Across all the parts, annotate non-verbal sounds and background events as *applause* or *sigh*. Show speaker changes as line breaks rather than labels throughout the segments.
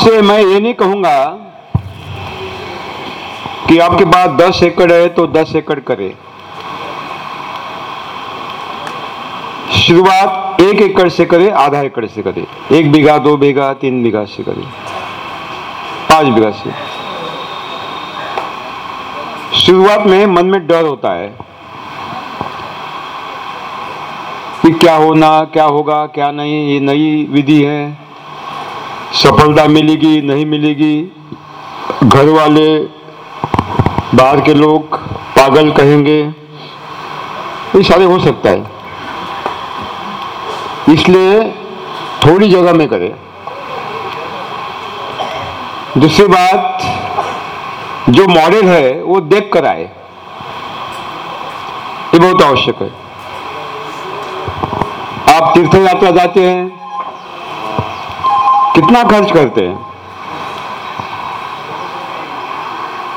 आपसे मैं ये नहीं कहूँगा कि आपके पास दस एकड़ है तो दस एकड़ करे। शुरुआत एक एकड़ से करे, आधा एकड़ से करे। एक बीघा, दो बीघा, तीन बीघा से करे। पाँच बीघा से। शुरुआत में मन में डर होता है कि क्या होना, क्या होगा, क्या नहीं, ये नई विधि है। सफलता मिलेगी, नहीं मिलेगी? घर वाले बाहर के लोग पागल कहेंगे, ये सारे हो सकता है। इसलिए थोड़ी जगह में करें। दूसरी बात, जो मॉडल है, वो देख कर आए। ये बहुत आवश्यक है। आप तीर्थ यात्रा जाते हैं कितना खर्च करते हैं?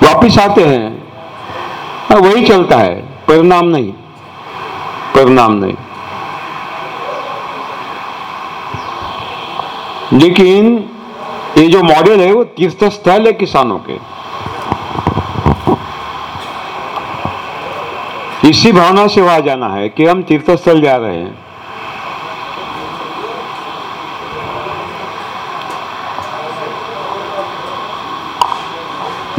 वापिस आते हैं। हाँ, वही चलता है। परिणाम नहीं। परिणाम नहीं। लेकिन ये जो मॉडल है वो तीर्थ स्थल है किसानों के। इसी भावना से वहाँ जाना है कि हम तीर्थ स्थल जा रहे हैं।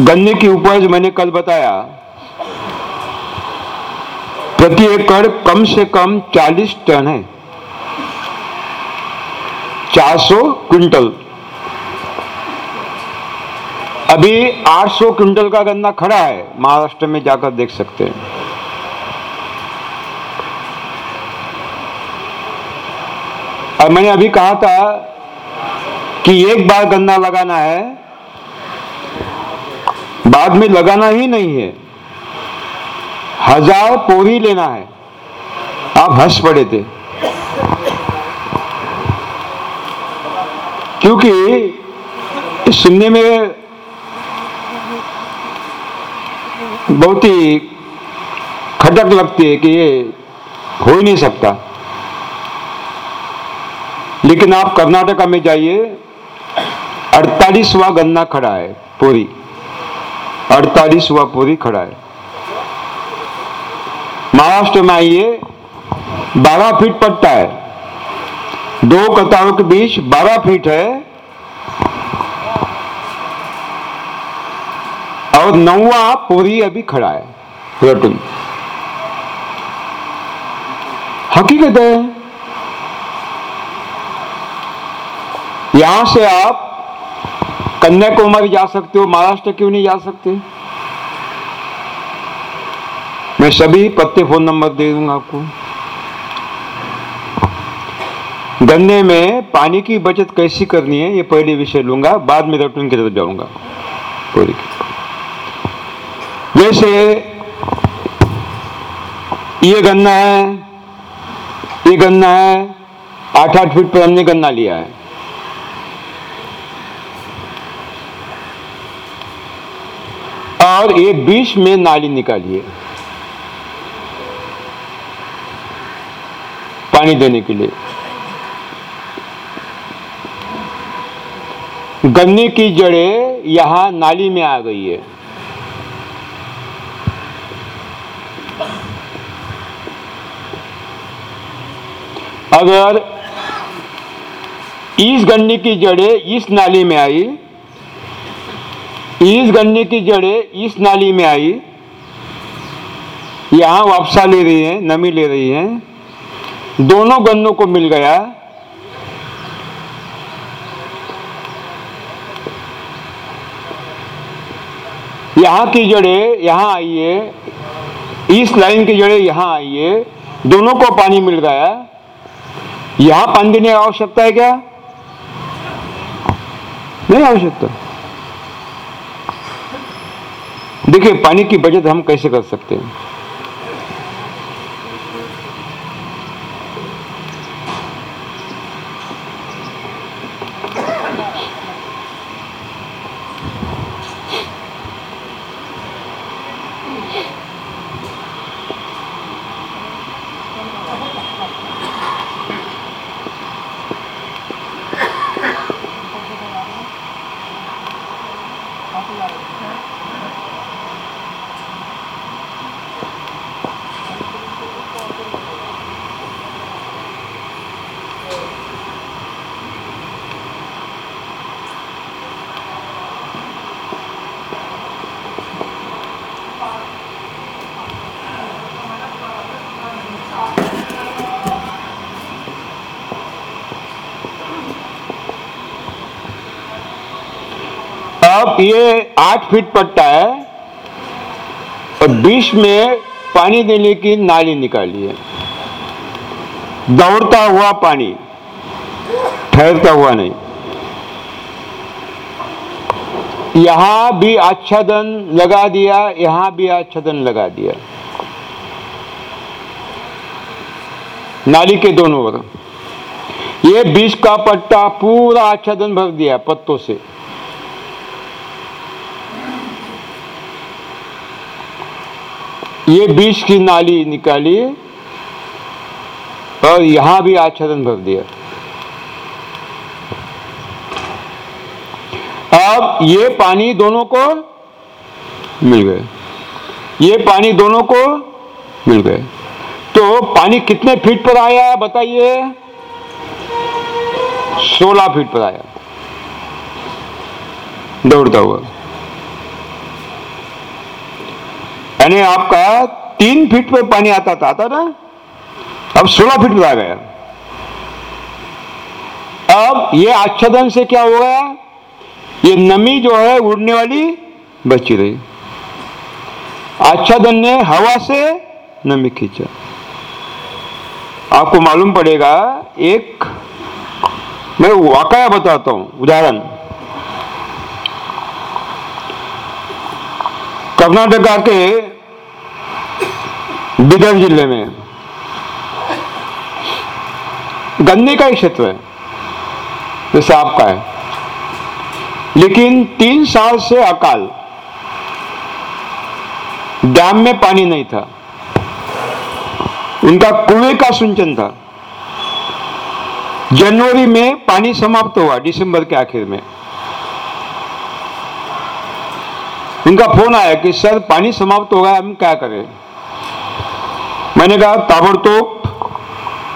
गन्ने की उपज मैंने कल बताया, प्रति एकड़ कम से कम 40 टन है। 400 क्विंटल। अभी 800 क्विंटल का गन्ना खड़ा है, महाराष्ट्र में जाकर देख सकते हैं। और मैंने अभी कहा था कि एक बार गन्ना लगाना है बाद में लगाना ही नहीं है। हज़ार पोरी लेना है। आप हंस पड़े थे। क्योंकि सुनने में बहुत ही खटक लगती है कि ये हो ही नहीं सकता। लेकिन आप कर्नाटका में जाइए, अड़तालीसवा गन्ना खड़ा है, पूरी। अड़तालीसवा पूरी खड़ा है। महाराष्ट्र में आइए, बारह फीट पट्टा है। दो कतारों के बीच बारह फीट है। और नौवा पूरी अभी खड़ा है रटुन हकीकत है, यहाँ से आप कन्याकुमारी जा सकते हो, महाराष्ट्र क्यों नहीं जा सकते? मैं सभी पत्ते फ़ोन नंबर दे दूँगा आपको। गन्ने में पानी की बचत कैसी करनी है, ये पहले विषय लूँगा, बाद में रटून की तरफ़ जाऊँगा। जैसे ये गन्ना है, ये गन्ना है, आठ आठ फीट पर हमने गन्ना लिया है। और ये बीच में नाली निकालिए। पानी देने के लिए। गन्ने की जड़ें यहाँ नाली में आ गई है। अगर इस गन्ने की जड़ें इस नाली में आई इस गन्ने की जड़ें इस नाली में आई। यहाँ वापसा ले रही हैं, नमी ले रही हैं। दोनों गन्नों को मिल गया। यहाँ की जड़ें यहाँ आइए इस लाइन की जड़ें यहाँ आइए दोनों को पानी मिल गया। यहाँ पानी देने आवश्यकता है क्या? नहीं आवश्यकता। देखिए पानी की बचत हम कैसे कर सकते हैं? ये आठ फीट पट्टा है और बीच में पानी देने की नाली निकाली है। दौड़ता हुआ पानी, ठहरता हुआ नहीं। यहाँ भी आच्छादन लगा दिया, यहाँ भी आच्छादन लगा दिया। नाली के दोनों ओर। ये बीच का पट्टा पूरा आच्छादन भर दिया, पत्तों से। ये बीच की नाली निकाली और यहाँ भी आच्छादन भर दिया। अब ये पानी दोनों को मिल गए। ये पानी दोनों को मिल गए। तो पानी कितने फीट पर आया बताइए? 16 फीट पर आया। दौड़ता हुआ। यानी आपका तीन फीट पर पानी आता था, आता ना? अब 16 फीट आ गया। अब ये आच्छादन से क्या हो गया ये नमी जो है, उड़ने वाली बची रही। आच्छादन ने हवा से नमी खींचा। आपको मालूम पड़ेगा, एक मैं वाकया बताता हूँ, उदाहरण। कर्नाटका के बिदर ज़िले में। गन्ने का ही क्षेत्र है जैसे आपका है। लेकिन तीन साल से अकाल, डैम में पानी नहीं था। उनका कुएँ का सुंचन था। जनवरी में पानी समाप्त हुआ, दिसंबर के आखिर में। उनका फ़ोन आया कि, सर, पानी समाप्त हो गया, हम क्या करें? मैंने कहा, ताबड़तोड़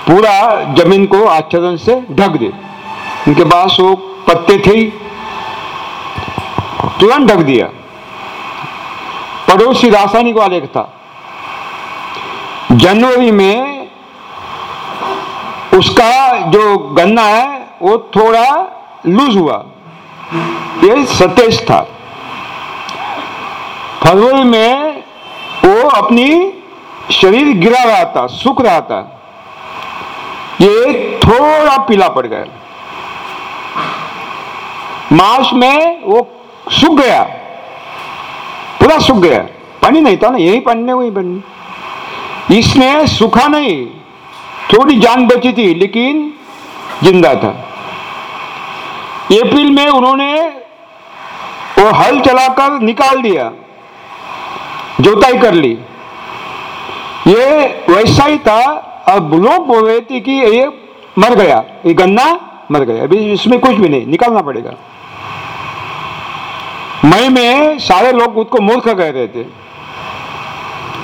पूरा ज़मीन को आच्छादन से ढक दे। उनके पास वो पत्ते थे तुरंत ढक दिया। पड़ोसी रासायनिक वाले था। जनवरी में उसका जो गन्ना है, वो थोड़ा लूज हुआ। ये सतेज था। फरवरी में वो अपनी शरीर गिरा रहा था, सूख रहा था, ये थोड़ा पीला पड़ गया। मार्च में वो सूख गया, पूरा सूख गया। पानी नहीं था ना, यही पढ़ने वही बनने इसमें सूखा नहीं, थोड़ी जान बची थी, लेकिन ज़िंदा था। अप्रैल में उन्होंने वो हल चलाकर निकाल दिया, जोताई कर ली। ये वैसा ही था, अब लोग बोल रहे थे कि ये मर गया, ये गन्ना मर गया। अभी इसमें कुछ भी नहीं, निकालना पड़ेगा। मई में सारे लोग उसको मूर्ख कह रहे थे।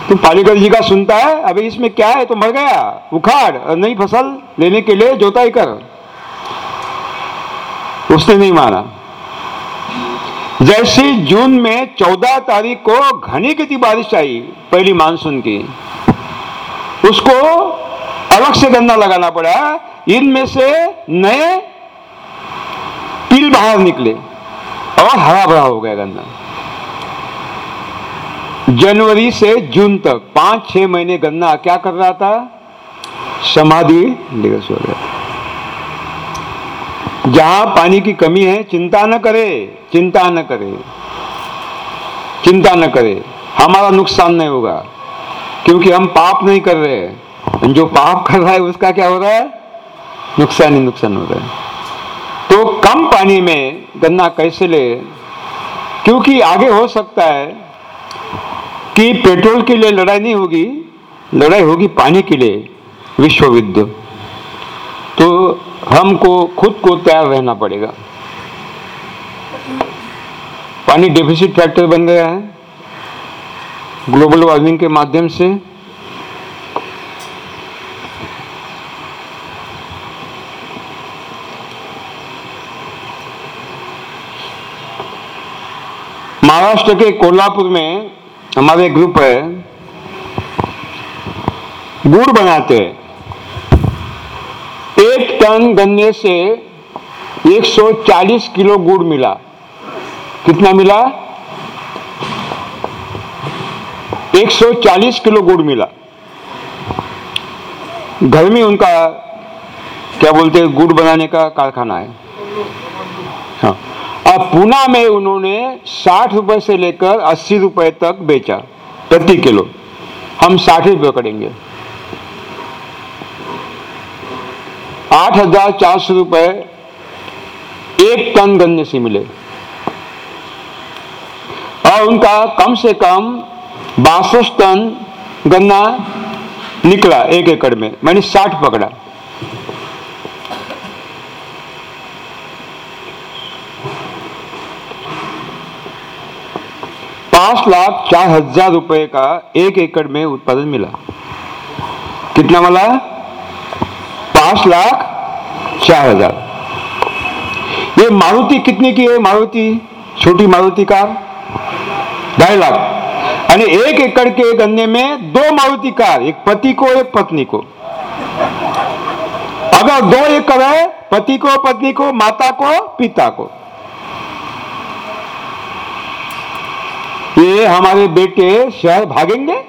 तो पालीगढ़ जी का सुनता है, अभी इसमें क्या है तो मर गया, उखाड़, और नई फ़सल लेने के लिए जोताई कर। उसने नहीं माना जैसे जून में चौदह तारीख को घनी की बारिश आई, पहली मानसून की। उसको अलग से गन्ना लगाना पड़ा। इनमें से नए तिल बाहर निकले और हरा भरा हो गया गन्ना। जनवरी से जून तक पाँच छह महीने गन्ना क्या कर रहा था? समाधि लेकर सो गया जहाँ पानी की कमी है, चिंता न करे, चिंता न करे, चिंता न करे, हमारा नुकसान नहीं होगा। क्योंकि हम पाप नहीं कर रहे हैं। जो पाप कर रहा है, उसका क्या हो रहा है? नुकसान ही नुकसान हो रहा है। तो कम पानी में गन्ना कैसे ले? क्योंकि आगे हो सकता है कि पेट्रोल के लिए लड़ाई नहीं होगी, लड़ाई होगी पानी के लिए विश्व युद्ध तो हमको खुद को तैयार रहना पड़ेगा। पानी डेफिसिट फैक्टर बन गया है। ग्लोबल वार्मिंग के माध्यम से। महाराष्ट्र के कोल्हापुर में हमारे ग्रुप है, गुड़ बनाते। हैं एक टन गन्ने से 140 किलो गुड़ मिला। कितना मिला? 140 किलो गुड़ मिला। घर में उनका, क्या बोलते हैं, गुड़ बनाने का कारखाना है। हाँ। अब पूना में उन्होंने साठ रुपए से लेकर अस्सी रुपए तक बेचा, प्रति किलो। हम साठ रुपये करेंगे। आठ हज़ार चार सौ रुपये एक टन गन्ने से मिले। और उनका कम से कम बासठ टन गन्ना निकला एक एकड़ में, मैंने साठ पकड़ा। पाँच लाख चार हज़ार रुपए का एक एकड़ में उत्पादन मिला। कितना मिला? पाँच लाख चार हज़ार। ये मारुति कितने की है? मारुति, छोटी मारुति कार? ढाई लाख। यानी एक एकड़ के गन्ने में दो मारुति कार, एक पति को, एक पत्नी को। अगर दो एकड़ है, पति को, पत्नी को, माता को, पिता को। ये हमारे बेटे शहर भागेंगे?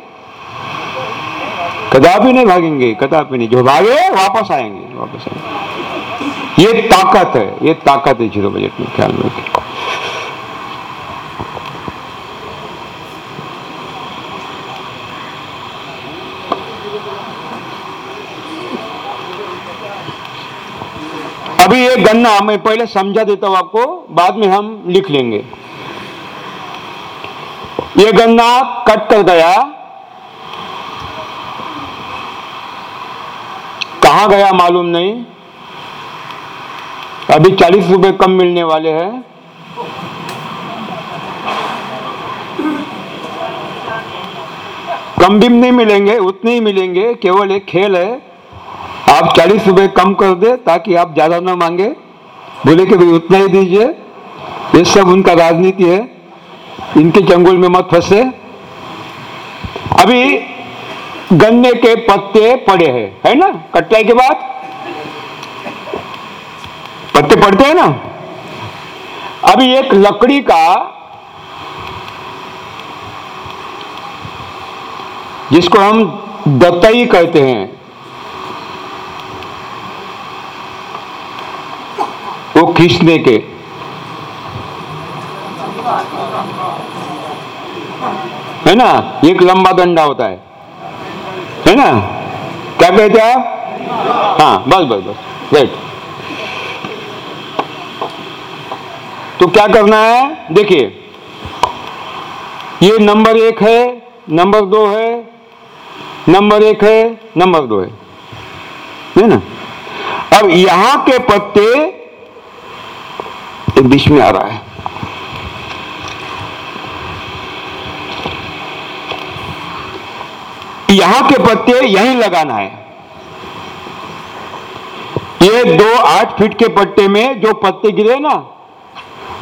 कदापि नहीं भागेंगे, कदापि नहीं। जो भागे, वापस आएँगे वापस आएँगे। ये ताकत है, ये ताकत है ज़ीरो बजट में, ख्याल में अभी ये गन्ना मैं पहले समझा देता हूँ आपको, बाद में हम लिख लेंगे। ये गन्ना कट कर गया। कहा गया मालूम नहीं। अभी चालीस रुपए कम मिलने वाले हैं। कम भी नहीं मिलेंगे, उतने ही मिलेंगे, केवल एक खेल है। आप चालीस रुपए कम कर दे ताकि आप ज़्यादा ना मांगे। बोले कि भाई उतना ही दीजिए। ये सब उनका राजनीति है। इनके जंगल में मत फंसे। अभी गन्ने के पत्ते पड़े हैं। है ना? कटाई के बाद? पत्ते पड़ते हैं ना? अभी एक लकड़ी का जिसको हम दतई कहते हैं। वो खींचने के। है ना? एक लंबा डंडा होता है। है ना? क्या कहते हैं आप? हाँ बस बस बस राइट तो क्या करना है? देखिए। ये नंबर एक है, नंबर दो है, नंबर एक है, नंबर दो है। है ना? अब यहाँ के पत्ते बीच में आ रहा है। यहाँ के पत्ते यहीं लगाना है। ये दो आठ फीट के पट्टे में जो पत्ते गिरे ना,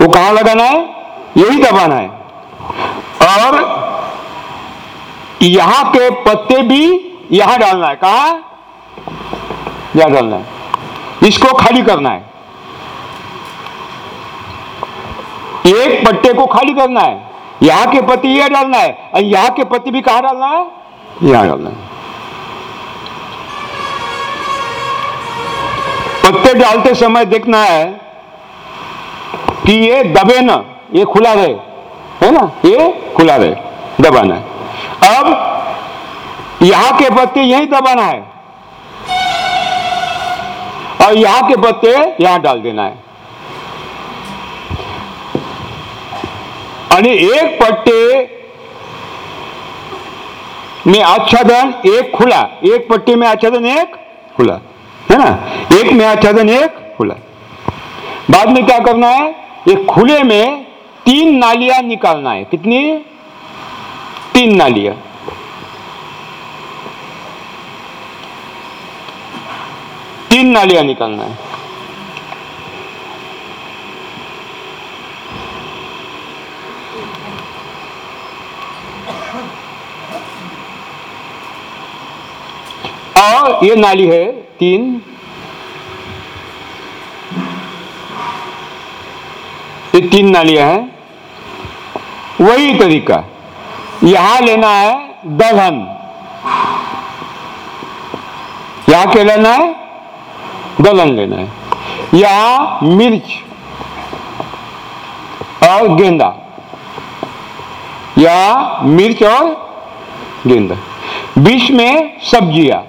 वो कहाँ लगाना है? यही दबाना है। और यहाँ के पत्ते भी यहाँ डालना है। कहा? यहाँ डालना है। इसको खाली करना है। एक पट्टे को खाली करना है। यहाँ के पति यह डालना है और यहाँ के पत्ते भी कहाँ डालना है? यहाँ डालना है। पत्ते डालते समय देखना है कि ये दबे ना, ये खुला रहे, है ना? ये खुला रहे, दबाना है। अब यहाँ के पत्ते यही दबाना है और यहाँ के पत्ते यहाँ डाल देना है। एक पट्टे में आच्छादन एक खुला। एक पट्टी में आच्छादन एक खुला। है ना? एक में आच्छादन एक खुला। बाद में क्या करना है? एक खुले में तीन नालियाँ निकालना है। कितनी? तीन नालियाँ। तीन नालियाँ निकालना है। और ये नाली है, तीन। ये तीन नालियाँ हैं। वही तरीका। यहाँ लेना है दलहन। यहाँ क्या लेना है? दलहन लेना है। यहाँ मिर्च और गेंदा। यहाँ मिर्च और गेंदा। बीच में सब्ज़ियाँ।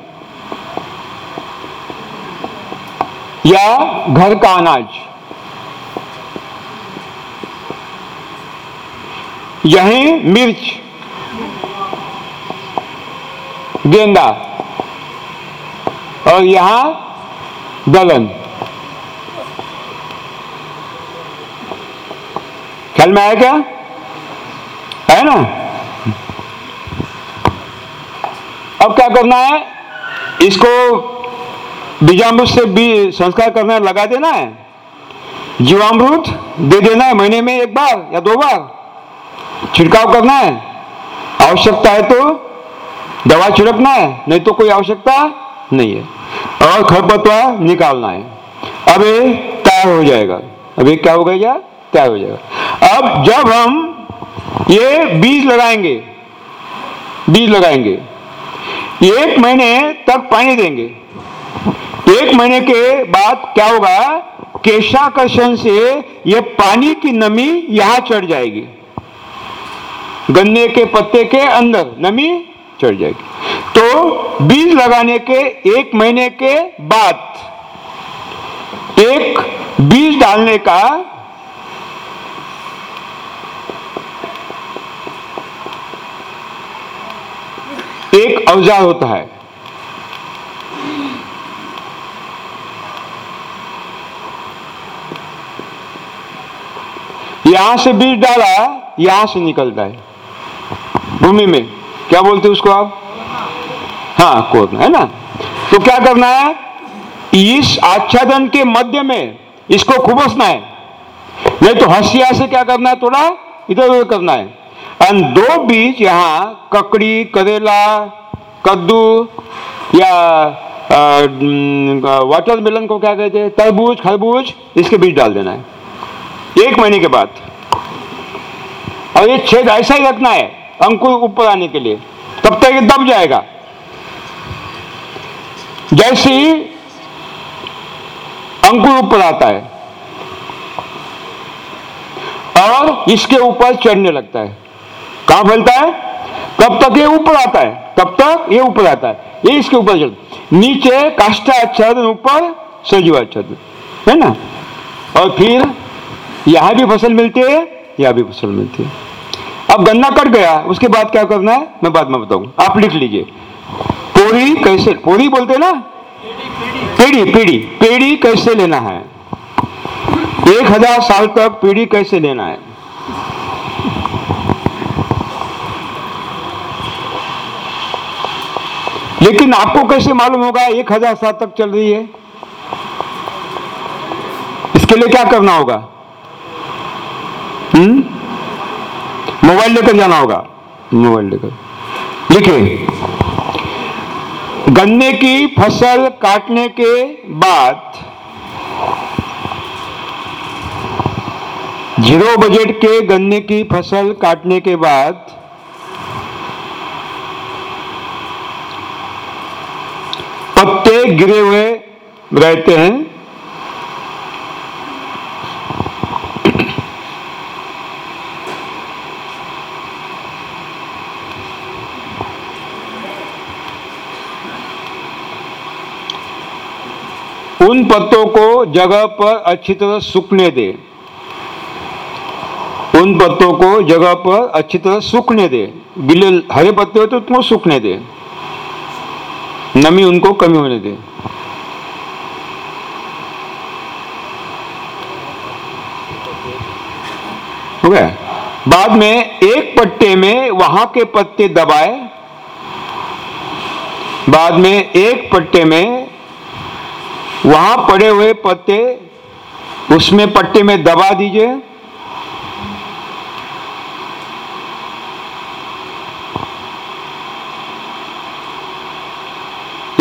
या घर का अनाज। यही मिर्च, गेंदा और यहाँ दलन ख्याल में आया क्या? है ना? अब क्या करना है? इसको बीजामृत से भी संस्कार करना लगा देना है। जीवामृत दे देना है महीने में एक बार या दो बार। छिड़काव करना है। आवश्यकता है तो दवा छिड़कना है, नहीं तो कोई आवश्यकता नहीं है। और खरपतवार निकालना है। अब ये तैयार हो जाएगा। अब ये क्या हो गया? तैयार हो जाएगा। अब जब हम ये बीज लगाएँगे बीज लगाएँगे, एक महीने तक पानी देंगे। एक महीने के बाद क्या होगा? केशाकर्षण से यह पानी की नमी यहाँ चढ़ जाएगी। गन्ने के पत्ते के अंदर नमी चढ़ जाएगी। तो बीज लगाने के एक महीने के बाद एक बीज डालने का एक औज़ार होता है। यहाँ से बीज डाला, यहाँ से निकलता है भूमि में। क्या बोलते उसको आप? हाँ कोरना है ना? तो क्या करना है? इस आच्छादन के मध्य में इसको खुबसना है। नहीं तो हसिया से क्या करना है थोड़ा? इधर उधर करना है। और दो बीज यहाँ, ककड़ी, करेला, कद्दू या वाटर मिलन को क्या कहते हैं? तरबूज, खरबूज, इसके बीज डाल देना है। एक महीने के बाद। और ये छेद ऐसा ही रखना है, अंकुर ऊपर आने के लिए। तब तक ये दब जाएगा। जैसे ही अंकुर ऊपर आता है, और इसके ऊपर चढ़ने लगता है। कहाँ फैलता है? कब तक ये ऊपर आता है, तब तक ये ऊपर आता है। ये इसके ऊपर चढ़, नीचे काष्टा आच्छादन ऊपर आच्छादन है ना? और फिर यहाँ भी फ़सल मिलती है, यहाँ भी फ़सल मिलती है। अब गन्ना कट गया, उसके बाद क्या करना है? मैं बाद में बताऊँ। आप लिख लीजिए। पोरी कैसे, पोरी बोलते ना? पीढ़ी पीढ़ी पीढ़ी कैसे लेना है? एक हज़ार साल तक पीढ़ी कैसे लेना है? लेकिन आपको कैसे मालूम होगा, एक हज़ार साल तक चल रही है? इसके लिए क्या करना होगा? मोबाइल लेकर जाना होगा। मोबाइल लेकर। लिखिए गन्ने की फ़सल काटने के बाद ज़ीरो बजट के गन्ने की फ़सल काटने के बाद पत्ते गिरे हुए रहते हैं। उन पत्तों को जगह पर अच्छी तरह सूखने दे। उन पत्तों को जगह पर अच्छी तरह सूखने दे। गिले हरे पत्ते होते तो तुमको सूखने दे। नमी उनको कमी होने दे। हो गया? बाद में एक पट्टे में वहाँ के पत्ते दबाए। बाद में एक पट्टे में वहाँ पड़े हुए पत्ते, उसमें पट्टे में दबा दीजिए।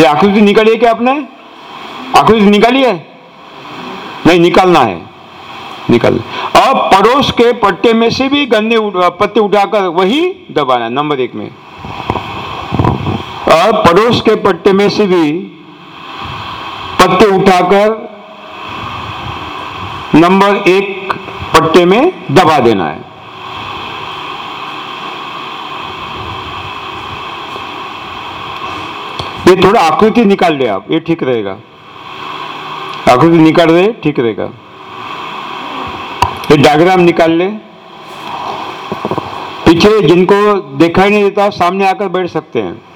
ये आकृति निकाली है क्या आपने? आकृति निकाली है? नहीं, निकालना है। निकल। अब पड़ोस के पट्टे में से भी गन्ने पत्ते उठाकर वही दबाना, नंबर एक में। अब पड़ोस के पट्टे में से भी पत्ते उठाकर नंबर एक पट्टे में दबा देना है। ये थोड़ा आकृति निकाल ले आप, ये ठीक रहेगा। आकृति निकाल रहे ठीक रहेगा। ये डायग्राम निकाल ले। पीछे जिनको देखा ही नहीं देता सामने आकर बैठ सकते हैं।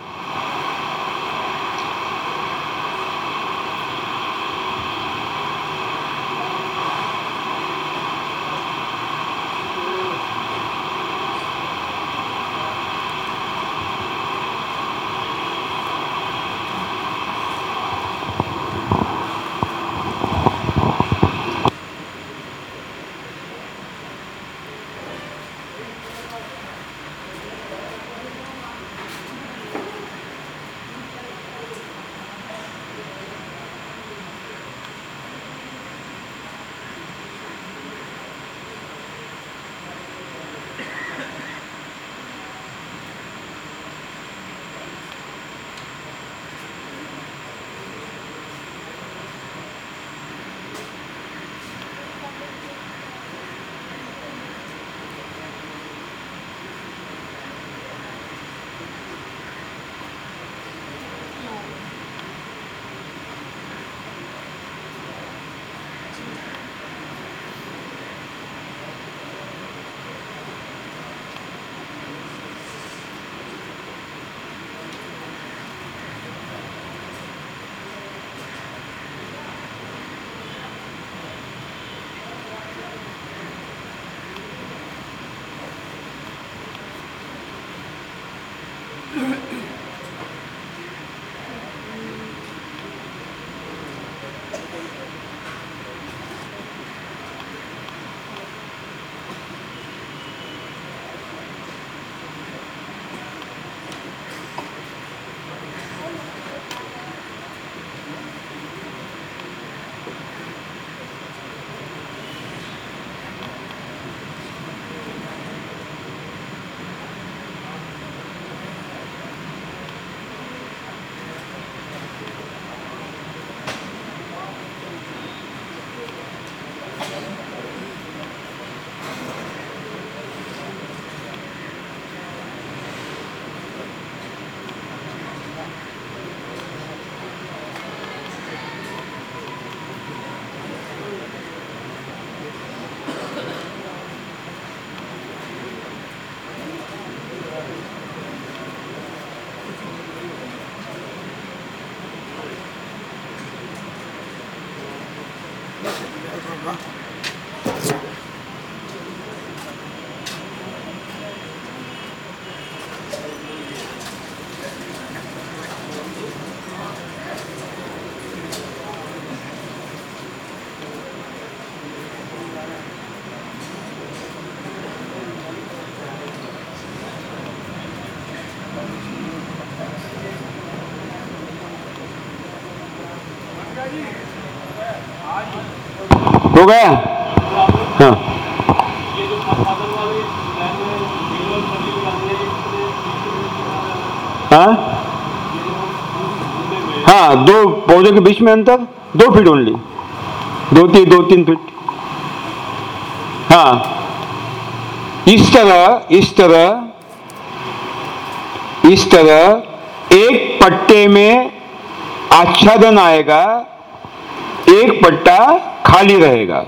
हो गया? हाँ। हाँ? हाँ दो पौधों के बीच में अंतर, दो फीट ओनली दो तीन दो तीन फीट हाँ। इस तरह इस तरह इस तरह एक पट्टे में आच्छादन आएगा, एक पट्टा खाली रहेगा।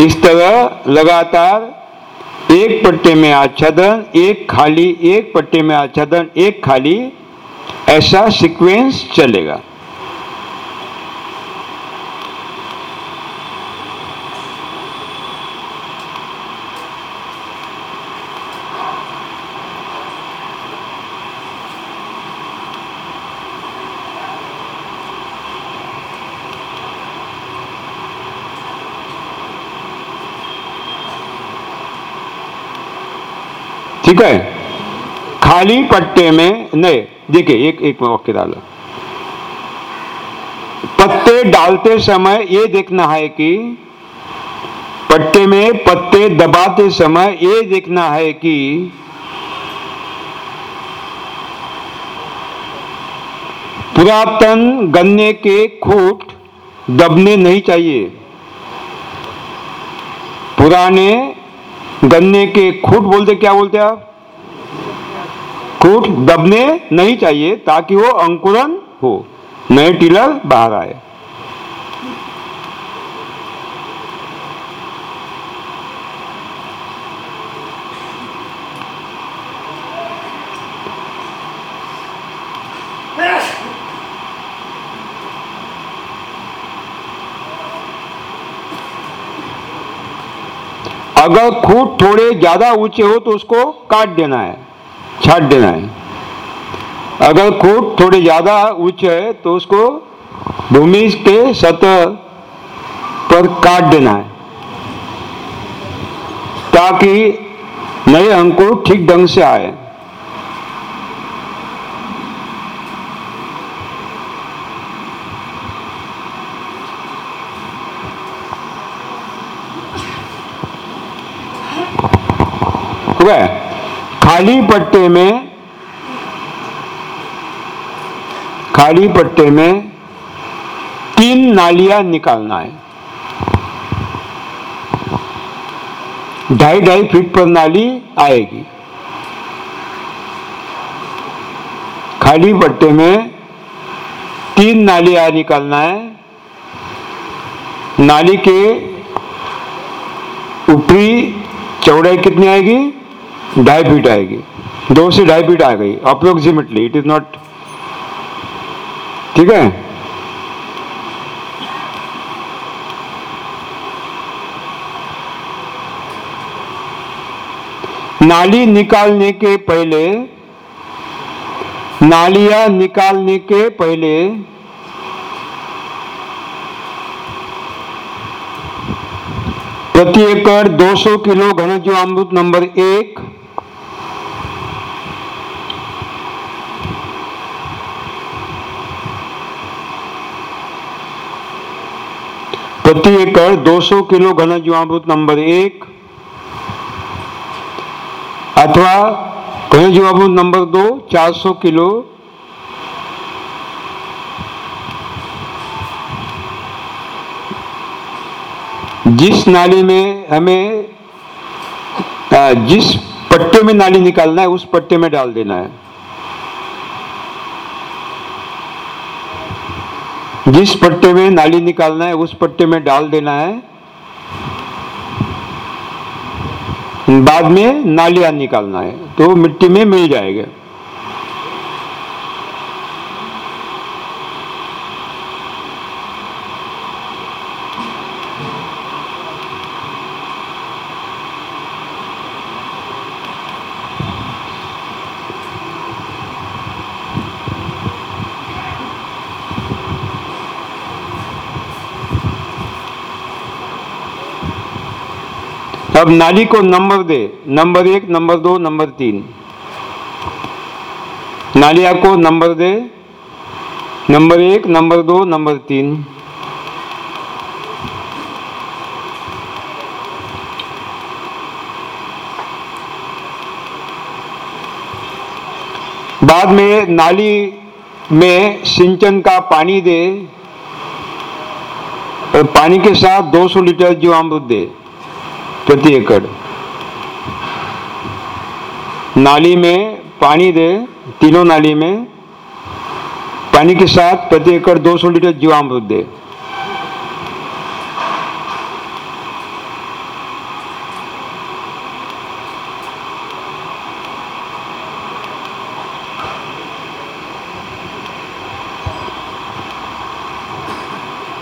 इस तरह लगातार एक पट्टे में आच्छादन, एक खाली, एक पट्टे में आच्छादन, एक खाली, ऐसा सीक्वेंस चलेगा। ठीक है? खाली पट्टे में, नहीं, देखिए, एक एक वाक्य डालो। पत्ते डालते समय ये देखना है कि पट्टे में पत्ते दबाते समय ये देखना है कि पुरातन गन्ने के खूट दबने नहीं चाहिए। पुराने गन्ने के खूट बोलते, क्या बोलते आप? खूट दबने नहीं चाहिए ताकि वो अंकुरन हो। नए टीलर बाहर आए। अगर खूट थोड़े ज़्यादा ऊँचे हो तो उसको काट देना है, छाट देना है। अगर खूट थोड़े ज़्यादा ऊँचे है तो उसको भूमि के सतह पर काट देना है, ताकि नए अंकुर ठीक ढंग से आए हुआ खाली पट्टे में, खाली पट्टे में तीन नालियाँ निकालना है। ढाई ढाई फीट पर नाली आएगी। खाली पट्टे में तीन नालियाँ निकालना है। नाली के ऊपरी चौड़ाई कितनी आएगी? ढाई आएगी। दो से फीट आ गई अप्रोक्सीमेटली इट इज़ नॉट ठीक है? नाली निकालने के पहले नालियाँ निकालने के पहले प्रति एकड़ 200 किलो घन जीवामृत नंबर एक प्रति एकड़ 200 किलो घन जीवामृत नंबर एक अथवा घन जीवामृत नंबर दो 400 किलो जिस नाली में हमें जिस पट्टे में नाली निकालना है, उस पट्टे में डाल देना है। जिस पट्टे में नाली निकालना है, उस पट्टे में डाल देना है। बाद में नालियाँ निकालना है तो मिट्टी में मिल जाएगा। अब नाली को नंबर दे। नंबर एक, नंबर दो, नंबर तीन। नालिया को नंबर दे। नंबर एक, नंबर दो, नंबर तीन। बाद में नाली में सिंचन का पानी दे। और पानी के साथ 200 लीटर जीवामृत दे। प्रति एकड़। नाली में पानी दे, तीनों नाली में। पानी के साथ प्रति एकड़ 200 लीटर जीवामृत दे।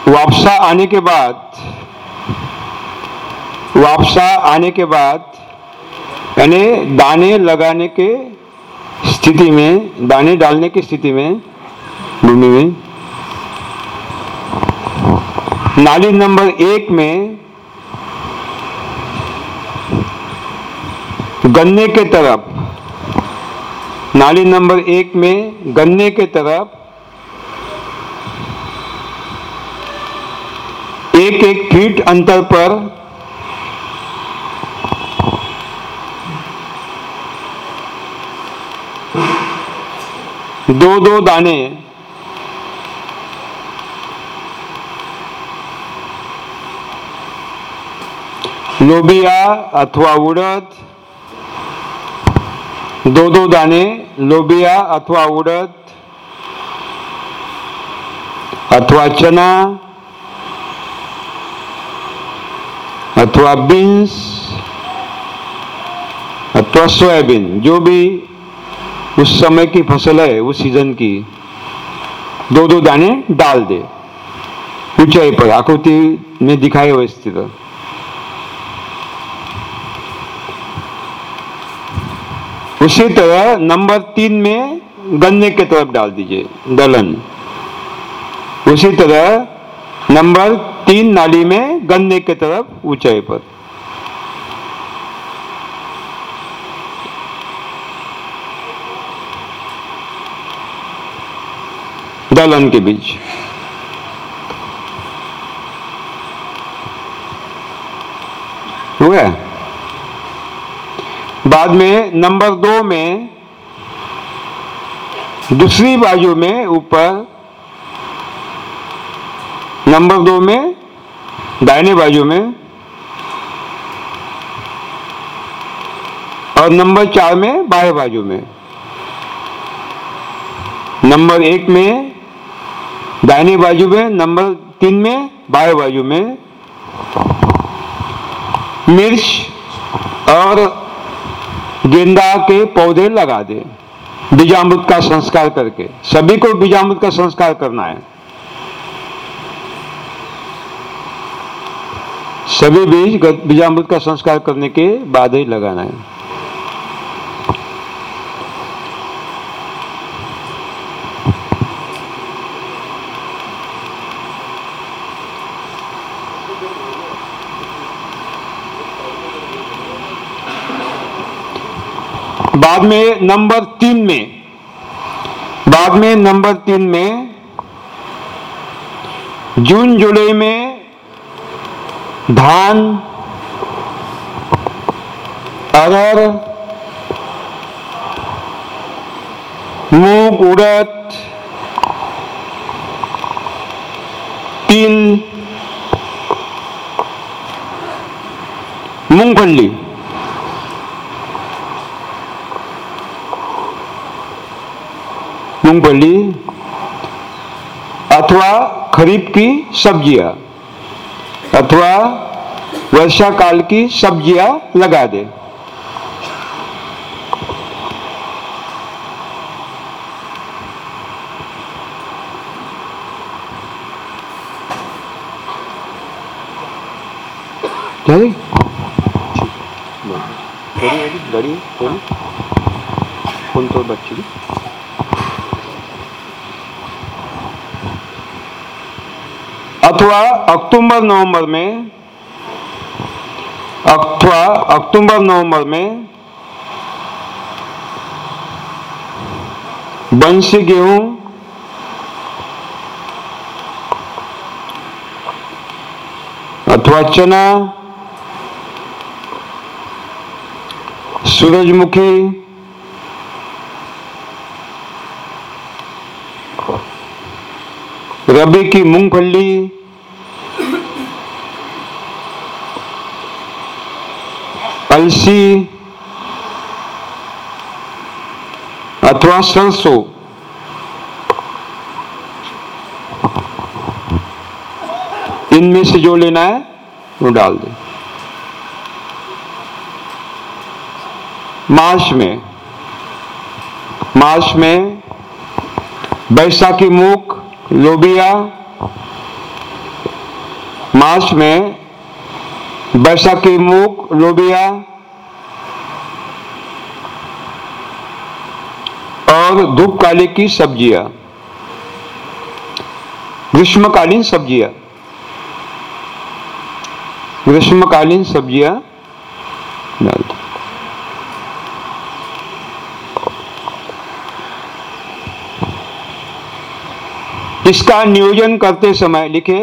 वापसा आने के बाद वापसा आने के बाद यानी दाने लगाने के स्थिति में, दाने डालने की स्थिति में, भूमि में, नाली नंबर एक में गन्ने के तरफ़, नाली नंबर एक में गन्ने के तरफ़ एक एक फीट अंतर पर दो दो दाने। लोबिया अथवा उड़द। दो दो दाने, लोबिया अथवा उड़द। अथवा चना। अथवा बीन्स। अथवा सोयाबीन, जो भी उस समय की फ़सल है, उस सीज़न की। दो दो दाने डाल दे। ऊंचाई पर, आकृति में दिखाए हुए स्थित उसी तरह नंबर तीन में गन्ने के तरफ़ डाल दीजिए, दलहन। उसी तरह नंबर तीन नाली में गन्ने के तरफ़ ऊंचाई पर। दलहन के बीच। हुआ बाद में नंबर दो में, दूसरी बाजू में ऊपर, नंबर दो में, दाहिने बाजू में, और नंबर चार में बाएँ बाजू में। नंबर एक में दाहिनी बाजू में, नंबर तीन में, बाएँ बाजू में, मिर्च और गेंदा के पौधे लगा दे। बीजामृत का संस्कार करके। सभी को बीजामृत का संस्कार करना है। सभी बीज बीजामृत का संस्कार करने के बाद ही लगाना है। बाद में नंबर तीन में, बाद में नंबर तीन में, जून, जुलाई में धान, अरहर, मूंग, उड़द तिल मूंगफली। मूंगफली अथवा खरीफ की सब्ज़ियाँ अथवा वर्षा काल की सब्ज़ियाँ लगा दे। गाड़ी फ़ोन तो बच्ची अथवा अक्टूबर, नवंबर में, अथवा अक्टूबर, नवंबर में बंसी गेहूँ, अथवा चना, सूरजमुखी, रबी की मूंगफली अलसी अथवा सरसों इनमें से जो लेना है वो डाल दें मार्च में मार्च में बैसाखी मूख लोबिया मार्च में बैसाखी मूख, लोबिया। और धूपकाली की सब्ज़ियाँ। ग्रीष्मकालीन सब्ज़ियाँ। ग्रीष्मकालीन सब्ज़ियाँ। इसका नियोजन करते समय, लिखे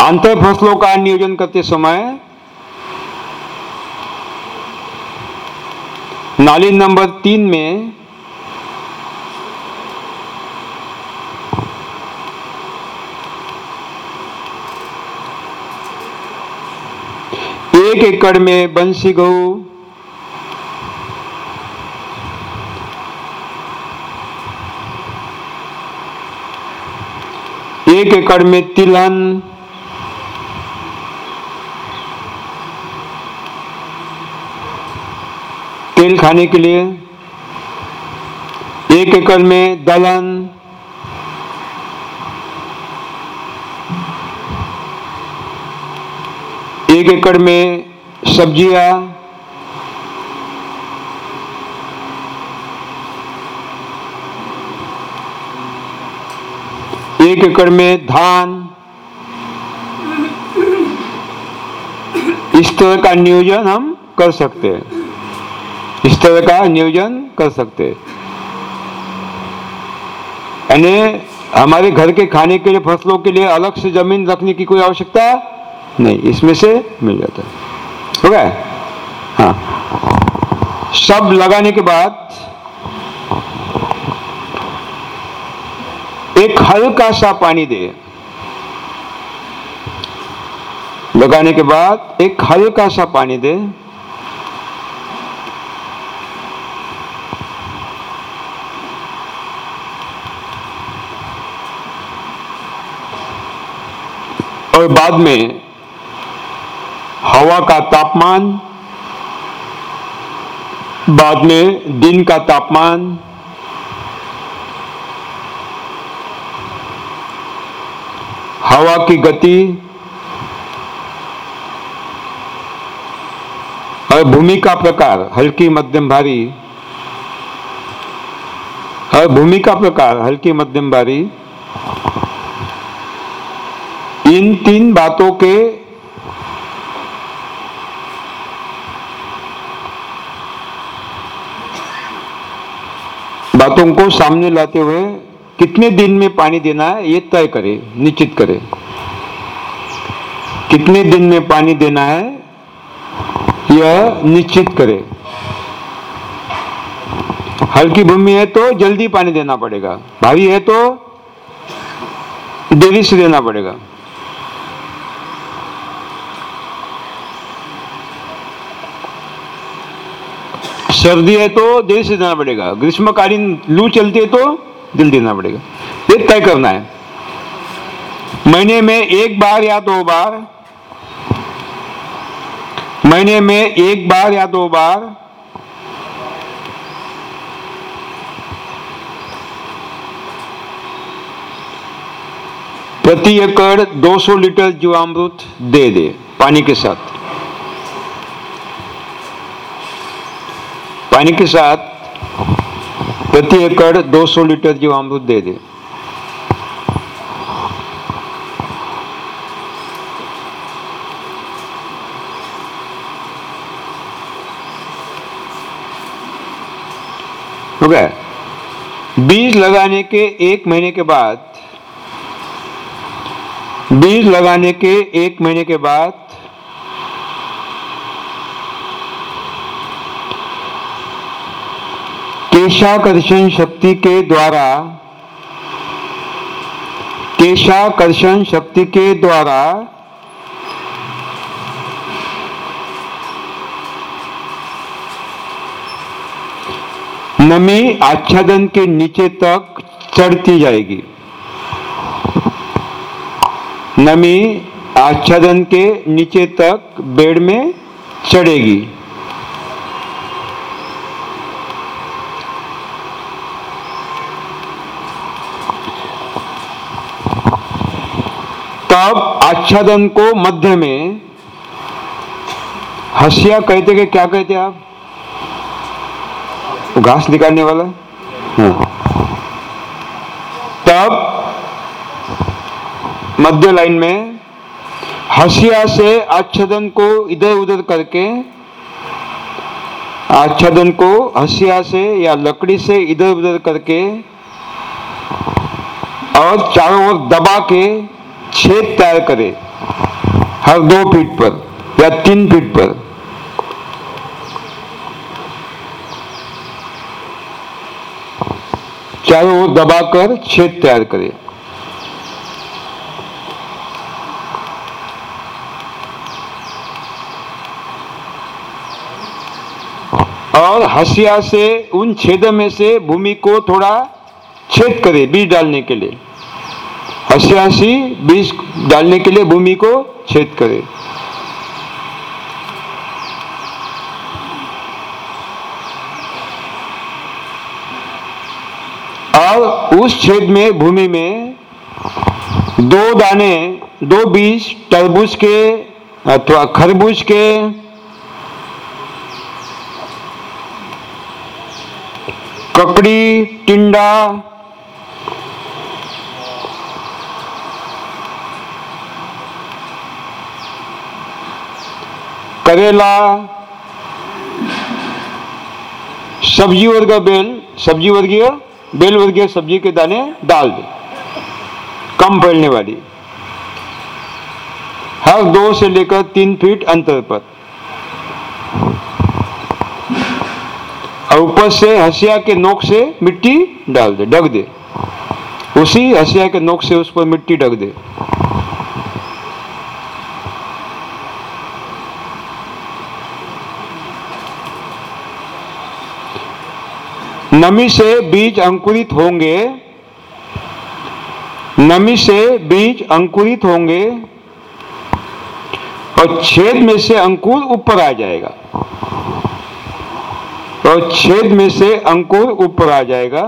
अंतर फ़सलों का नियोजन करते समय नाली नंबर तीन में एक एकड़ में बंसी गहू एक एकड़ में तिलहन तेल खाने के लिए। एक एकड़ में दलहन। एक एकड़ में सब्ज़ियाँ। एक एकड़ में धान। इस तरह का नियोजन हम कर सकते हैं। इस तरह का नियोजन कर सकते। हैं यानी हमारे घर के खाने के लिए, फ़सलों के लिए अलग से ज़मीन रखने की कोई आवश्यकता नहीं, इसमें से मिल जाता है। हो गया? हाँ। सब लगाने के बाद एक हल्का सा पानी दे। लगाने के बाद एक हल्का सा पानी दे। और बाद में हवा का तापमान, बाद में दिन का तापमान, हवा की गति और भूमि का प्रकार, हल्की, मध्यम, भारी। और भूमि का प्रकार, हल्की, मध्यम, भारी। इन तीन बातों के बातों को सामने लाते हुए कितने दिन में पानी देना है, ये तय करे, निश्चित करे। कितने दिन में पानी देना है, यह निश्चित करे। हल्की भूमि है तो जल्दी पानी देना पड़ेगा, भारी है तो देरी से देना पड़ेगा। सर्दी है तो देरी से देना पड़ेगा। ग्रीष्मकालीन लू चलती है तो दिल देना पड़ेगा। ये तय करना है। महीने में एक बार या दो बार, महीने में एक बार या दो बार, प्रति एकड़ 200 लीटर जीवामृत दे दे, पानी के साथ। पानी के साथ प्रति एकड़ 200 लीटर जीवामृत दे दे। गया? बीज लगाने के एक महीने के बाद, बीज लगाने के एक महीने के बाद केशाकर्षण शक्ति के द्वारा, केशाकर्षण शक्ति के द्वारा नमी आच्छादन के नीचे तक चढ़ती जाएगी। नमी आच्छादन के नीचे तक बेड में चढ़ेगी। तब आच्छादन को मध्य में हसिया कहते कि क्या कहते आप घास निकालने वाला हाँ। तब मध्य लाइन में हसिया से आच्छादन को इधर उधर करके आच्छादन को हसिया से या लकड़ी से इधर उधर करके और चारों ओर दबा के छेद तैयार करे, हर दो फीट पर या तीन फीट पर। चारों ओर दबाकर छेद तैयार करे। और हसिया से उन छेदों में से भूमि को थोड़ा छेद करे, बीज डालने के लिए। हसिया से बीज डालने के लिए भूमि को छेद करे। और उस छेद में, भूमि में दो दाने, दो बीज, तरबूज के अथवा खरबूज के ककड़ी, टिंडा करेला, सब्ज़ी वर्ग बेल, सब्ज़ी वर्गीय बेल वर्गीय सब्ज़ी के दाने डाल दे। कम फैलने वाली। हर दो से लेकर तीन फीट अंतर पर। और ऊपर से हसिया के नोक से मिट्टी डाल दे, ढक दे। उसी हसिया के नोक से उस पर मिट्टी ढक दे। नमी से बीज अंकुरित होंगे। नमी से बीज अंकुरित होंगे और छेद में से अंकुर ऊपर आ जाएगा। और छेद में से अंकुर ऊपर आ जाएगा।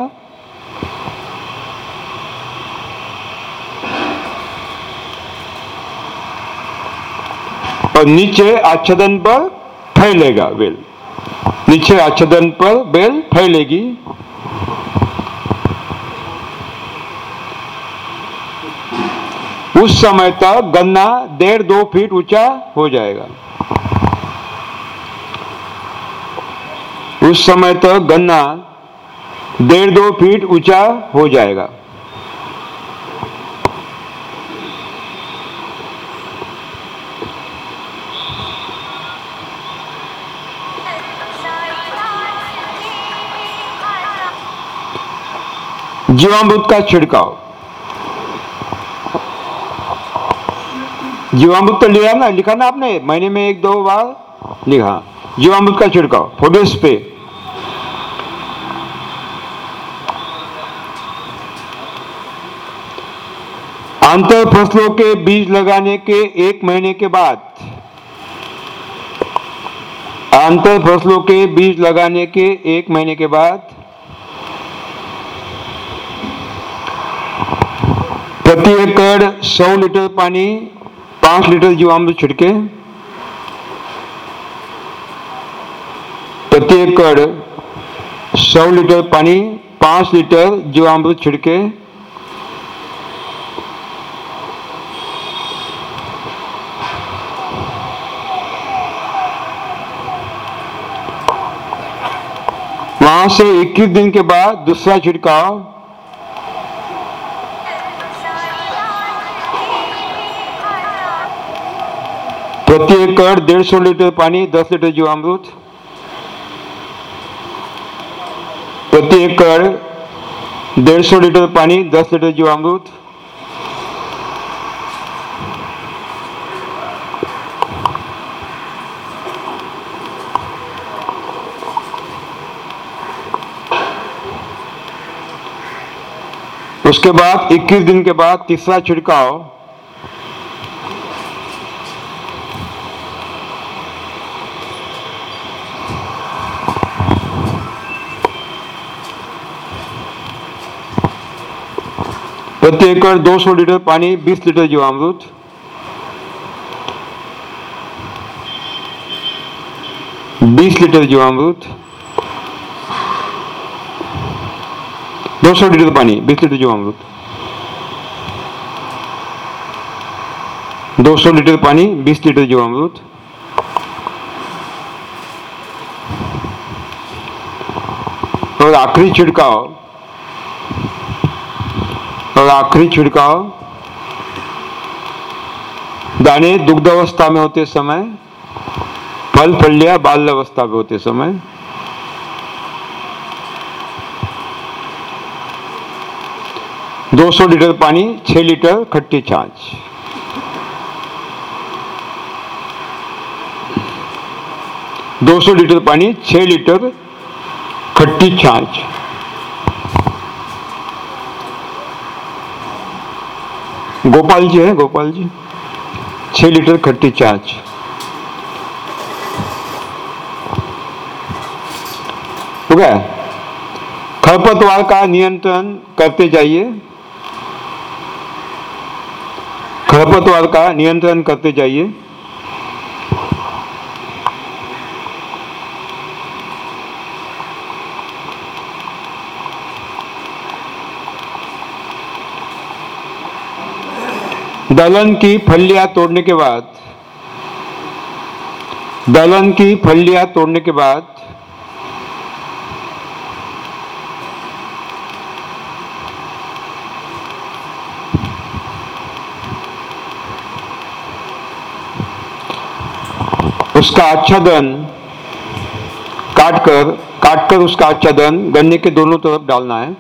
और नीचे आच्छादन पर फैलेगा बेल नीचे आच्छादन पर बेल फैलेगी। उस समय तक गन्ना डेढ़ दो फीट ऊँचा हो जाएगा। उस समय तक गन्ना डेढ़ दो फीट ऊँचा हो जाएगा। जीवामृत का छिड़काव। जीवामृत तो लिया ना, लिखा ना आपने? महीने में एक दो बार लिखा। जीवामृत का छिड़काव फोबेस पे। अंतर फ़सलों के बीज लगाने के एक महीने के बाद अंतर फ़सलों के बीज लगाने के एक महीने के बाद एकड़ 100 लीटर पानी 5 लीटर जीवामृत छिड़के प्रति एकड़ 100 लीटर पानी 5 लीटर जीवामृत छिड़के, वहाँ से 21 दिन के बाद दूसरा छिड़काव प्रति एकड़ डेढ़ सौ लीटर पानी 10 लीटर जीवामृत। प्रति एकड़ डेढ़ सौ लीटर पानी 10 लीटर जीवामृत। उसके बाद 21 दिन के बाद तीसरा छिड़काव। प्रति एकड़ 200 लीटर पानी 20 लीटर जीवामृत बीस लीटर जीवामृत 200 लीटर पानी 20 लीटर जीवामृत 200 लीटर पानी 20 लीटर जीवामृत और आखिरी छिड़काव। और आखिरी छिड़काव। दाने दुग्ध अवस्था में होते समय, फल, फलिया बाल अवस्था में होते समय। दो सौ लीटर पानी, छह लीटर खट्टी छाछ। दो सौ लीटर पानी, छह लीटर खट्टी छाछ। गोपाल जी है गोपाल जी छह लीटर खट्टी चाच हो? गया खरपतवार का नियंत्रण करते जाइए। खरपतवार का नियंत्रण करते जाइए। दलहन की फलियाँ तोड़ने के बाद, दलहन की फलियाँ तोड़ने के बाद, उसका आच्छादन काटकर काटकर उसका आच्छादन गन्ने के दोनों तरफ़ डालना है।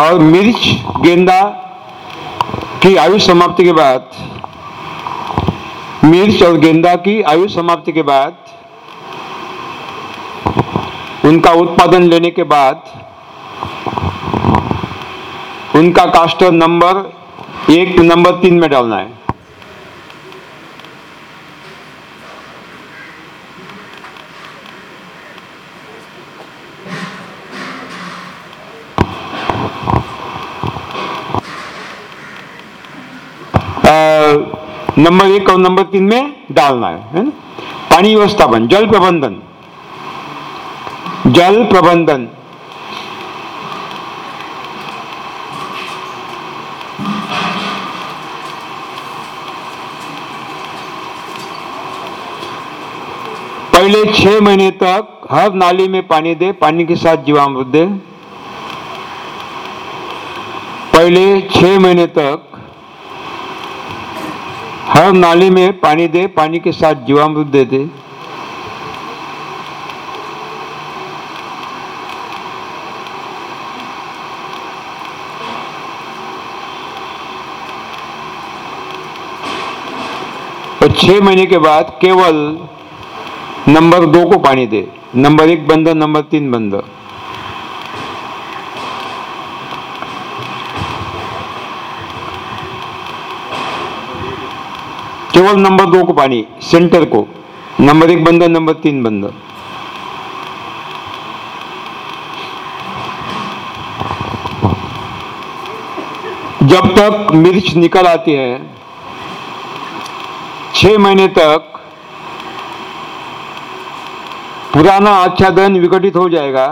और मिर्च गेंदा की आयु समाप्ति के बाद, मिर्च और गेंदा की आयु समाप्ति के बाद, उनका उत्पादन लेने के बाद, उनका कास्टर नंबर एक नंबर तीन में डालना है। नंबर एक और नंबर तीन में डालना है, है पानी व्यवस्थापन जल प्रबंधन। जल प्रबंधन। पहले छह महीने तक हर नाली में पानी दे पानी के साथ जीवामृत दे। पहले छह महीने तक हर नाली में पानी दे, पानी के साथ जीवामृत दे दे। छह महीने के बाद केवल नंबर दो को पानी दे। नंबर एक बंद, नंबर तीन बंद। केवल नंबर दो को पानी सेंटर को। नंबर एक बंदा नंबर तीन बंदा जब तक मिर्च निकल आती है, छह महीने तक पुराना आच्छादन विघटित हो जाएगा।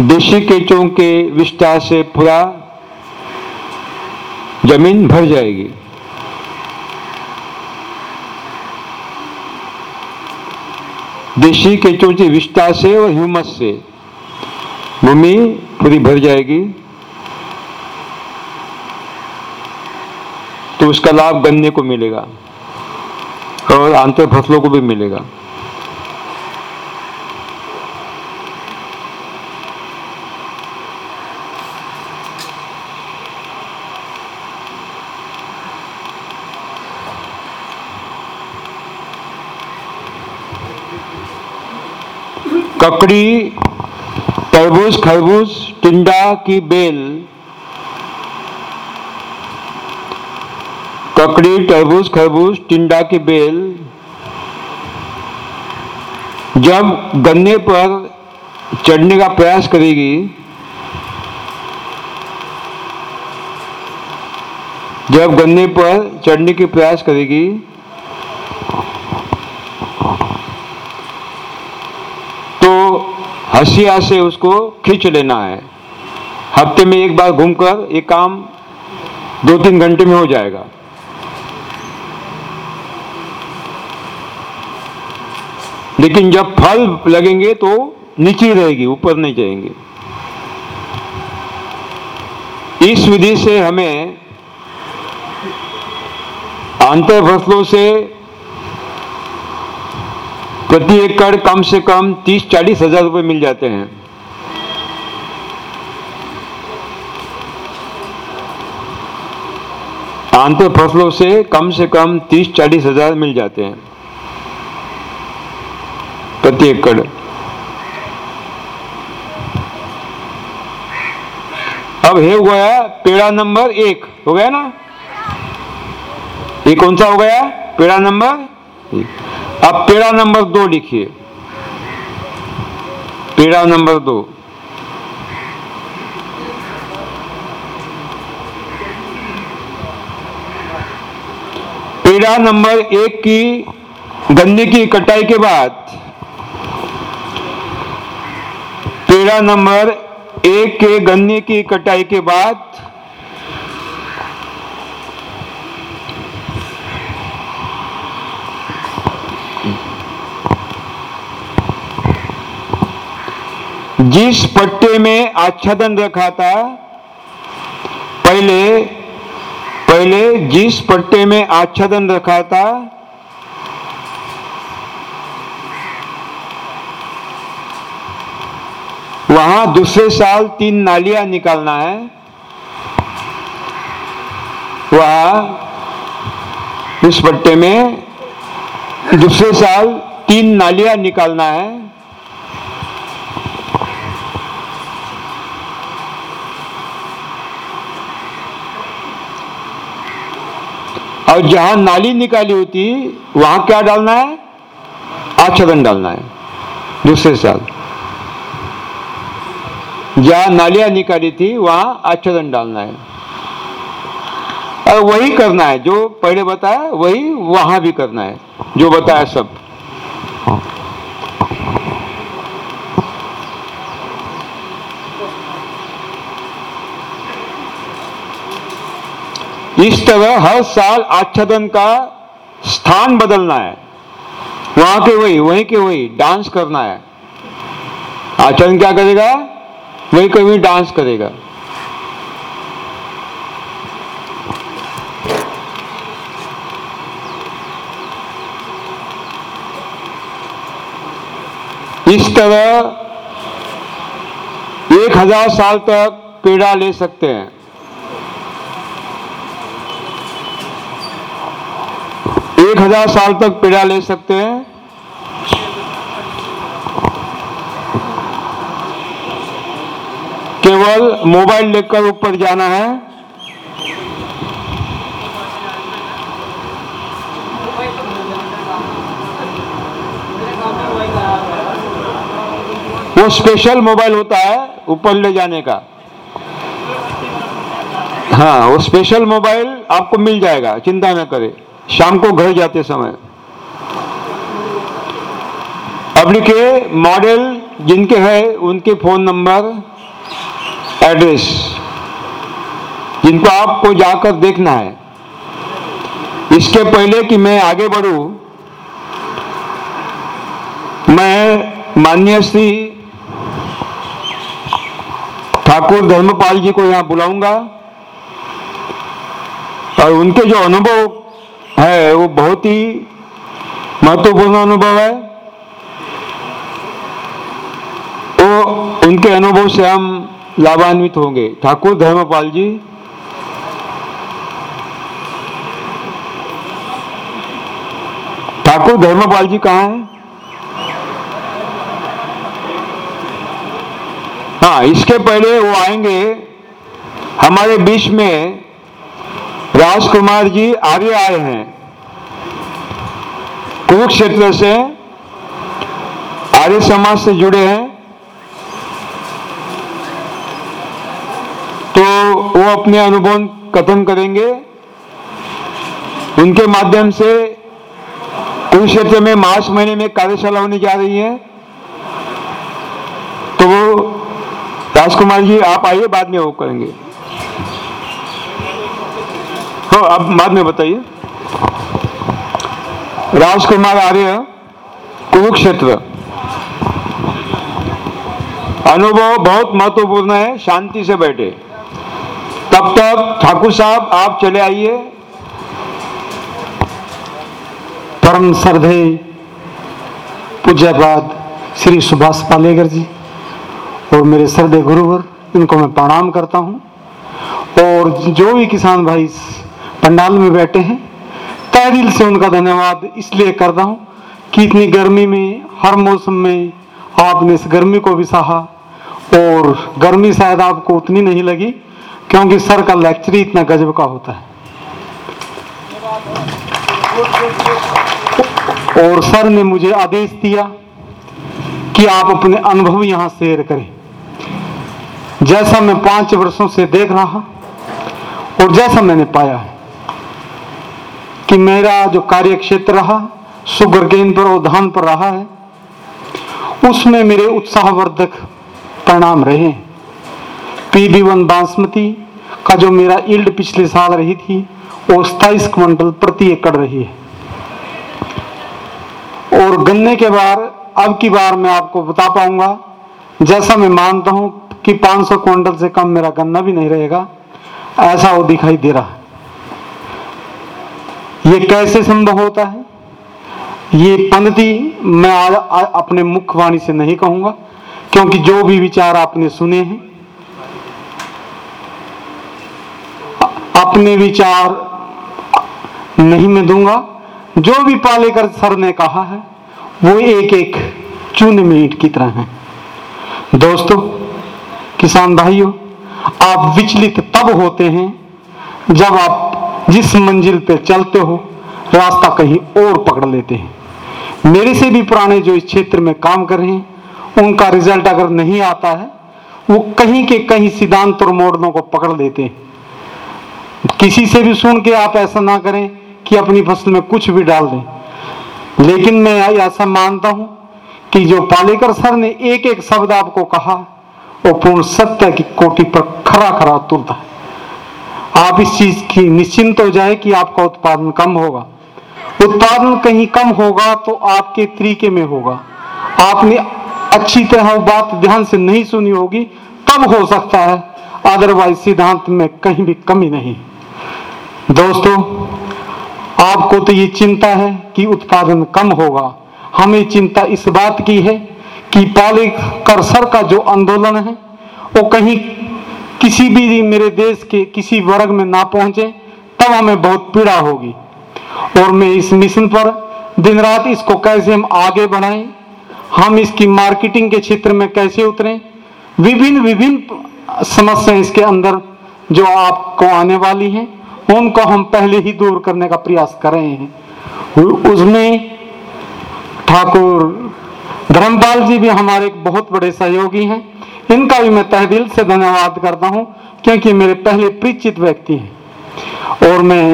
देशी केचों के विस्तार से पूरा ज़मीन भर जाएगी। देशी केचों के विस्तार से और ह्यूमस से भूमि पूरी भर जाएगी। तो उसका लाभ गन्ने को मिलेगा और आंतर फ़सलों को भी मिलेगा। ककड़ी, तरबूज, खरबूज, टिंडा की बेल, ककड़ी, तरबूज, खरबूज, टिंडा की बेल। जब गन्ने पर चढ़ने का प्रयास करेगी, जब गन्ने पर चढ़ने की प्रयास करेगी हसिया से उसको खींच लेना है। हफ़्ते में एक बार घूमकर ये काम दो तीन घंटे में हो जाएगा। लेकिन जब फल लगेंगे तो नीचे रहेगी, ऊपर नहीं जाएँगे। इस विधि से हमें अंतर फ़सलों से प्रति एकड़ कम से कम तीस चालीस हज़ार रुपये मिल जाते हैं। आंतर फ़सलों से कम से कम तीस चालीस हज़ार मिल जाते हैं। प्रति एकड़। अब है हो गया पेड़ा नंबर एक। हो गया ना? ये कौन सा हो गया? पेड़ा नंबर अब पेड़ा नंबर दो लिखिए। पेड़ा नंबर दो। पेड़ा नंबर एक की गन्ने की कटाई के बाद, पेड़ा नंबर एक के गन्ने की कटाई के बाद जिस पट्टे में आच्छादन रखा था, पहले पहले जिस पट्टे में आच्छादन रखा था, वहाँ दूसरे साल तीन नालियाँ निकालना है। वहाँ इस पट्टे में दूसरे साल तीन नालियाँ निकालना है। और जहाँ नाली निकाली होती, वहाँ क्या डालना है? आच्छादन डालना है। दूसरे साल। जहाँ नालियाँ निकाली थी, वहाँ आच्छादन डालना है। और वही करना है, जो पहले बताया, वही वहाँ भी करना है, जो बताया सब। इस तरह हर साल आच्छादन का स्थान बदलना है। वहाँ के वही, वहीं के वही डांस करना है। आचरण क्या करेगा? वही कभी डांस करेगा। इस तरह एक हज़ार साल तक पीड़ा ले सकते हैं। एक हज़ार साल तक पीड़ा ले सकते हैं। केवल मोबाइल लेकर ऊपर जाना है। वो स्पेशल मोबाइल होता है ऊपर ले जाने का। हाँ वो स्पेशल मोबाइल आपको मिल जाएगा, चिंता न करें। शाम को घर जाते समय। अब लिखे मॉडल जिनके हैं, उनके फ़ोन नंबर, एड्रेस, जिनको आपको जाकर देखना है। इसके पहले कि मैं आगे बढ़ूं, मैं माननीय श्री ठाकुर धर्मपाल जी को यहाँ बुलाऊँगा और उनके जो अनुभव है, वो बहुत ही महत्वपूर्ण अनुभव है। वो उनके अनुभव से हम लाभान्वित होंगे। ठाकुर धर्मपाल जी। ठाकुर धर्मपाल जी कहाँ हैं? हाँ इसके पहले वो आएँगे हमारे बीच में राजकुमार जी आगे आए हैं। कुरुक्षेत्र से आर्य समाज से जुड़े हैं। तो वो अपने अनुभव कथन करेंगे। उनके माध्यम से कुरुक्षेत्र में मार्च महीने में कार्यशाला होने जा रही है। तो वो राजकुमार जी, आप आइए, बाद में वो करेंगे। हो, आप बाद में बताइए। राजकुमार आर्य, कुरुक्षेत्र। अनुभव बहुत महत्वपूर्ण है, शांति से बैठे। तब तक ठाकुर साहब, आप चले आइए।
परम श्रद्धे, पूज्यपाद श्री सुभाष पालेकर जी और मेरे श्रद्धे गुरुवर, इनको मैं प्रणाम करता हूँ। और जो भी किसान भाई पंडाल में बैठे हैं। तय दिल से उनका धन्यवाद इसलिए करता हूँ कि इतनी गर्मी में, हर मौसम में आपने इस गर्मी को भी सहा। और गर्मी शायद आपको उतनी नहीं लगी, क्योंकि सर का लेक्चर ही इतना गजब का होता है। और सर ने मुझे आदेश दिया कि आप अपने अनुभव यहाँ शेयर करें। जैसा मैं पाँच वर्षों से देख रहा और जैसा मैंने पाया है कि मेरा जो कार्य क्षेत्र रहा शुगर गेन पर और धान पर रहा है, उसमें मेरे उत्साहवर्धक परिणाम रहे पी डी वन बासमती का जो मेरा ईल्ड पिछले साल रही थी, वो सताइस क्विंटल प्रति एकड़ रही है। और गन्ने के बार, अब की बार मैं आपको बता पाऊँगा, जैसा मैं मानता हूँ कि 500 क्विंटल से कम मेरा गन्ना भी नहीं रहेगा, ऐसा वो दिखाई दे रहा है। ये कैसे संभव होता है? ये पंक्ति मैं आज अपने मुख्यवाणी से नहीं कहूँगा, क्योंकि जो भी विचार आपने सुने हैं, अपने विचार नहीं मैं दूँगा। जो भी पालेकर सर ने कहा है, वो एक एक चून मीट की तरह है। दोस्तों, किसान भाइयों, आप विचलित तब होते हैं जब आप जिस मंजिल पे चलते हो, रास्ता कहीं और पकड़ लेते हैं। मेरे से भी पुराने जो इस क्षेत्र में काम कर रहे हैं, उनका रिज़ल्ट अगर नहीं आता है, वो कहीं के कहीं सिद्धांत और मोड़नों को पकड़ लेते हैं। किसी से भी सुन के आप ऐसा ना करें कि अपनी फ़सल में कुछ भी डाल दें। लेकिन मैं ऐसा मानता हूँ कि जो पालेकर सर ने एक एक शब्द आपको कहा, वो पूर्ण सत्य की कोटि पर खरा खरा उतरता है। आप इस चीज़ की निश्चिंत हो जाए कि आपका उत्पादन कम होगा। उत्पादन कहीं कम होगा तो आपके तरीके में होगा। आपने अच्छी तरह बात ध्यान से नहीं सुनी होगी, तब हो सकता है अदरवाइज़ सिद्धांत में कहीं भी कमी नहीं। दोस्तों, आपको तो ये चिंता है कि उत्पादन कम होगा। हमें चिंता इस बात की है कि पाले करसर का जो आंदोलन है, वो कहीं किसी भी मेरे देश के किसी वर्ग में ना पहुँचे, तब हमें बहुत पीड़ा होगी। और मैं इस मिशन पर दिन रात इसको कैसे हम आगे बढ़ाएँ, हम इसकी मार्केटिंग के क्षेत्र में कैसे उतरें, विभिन्न विभिन्न समस्याएँ इसके अंदर जो आपको आने वाली हैं, उनको हम पहले ही दूर करने का प्रयास कर रहे हैं। उसमें ठाकुर धर्मपाल जी भी हमारे एक बहुत बड़े सहयोगी हैं। इनका भी मैं तह दिल से धन्यवाद करता हूँ, क्योंकि मेरे पहले परिचित व्यक्ति हैं। और मैं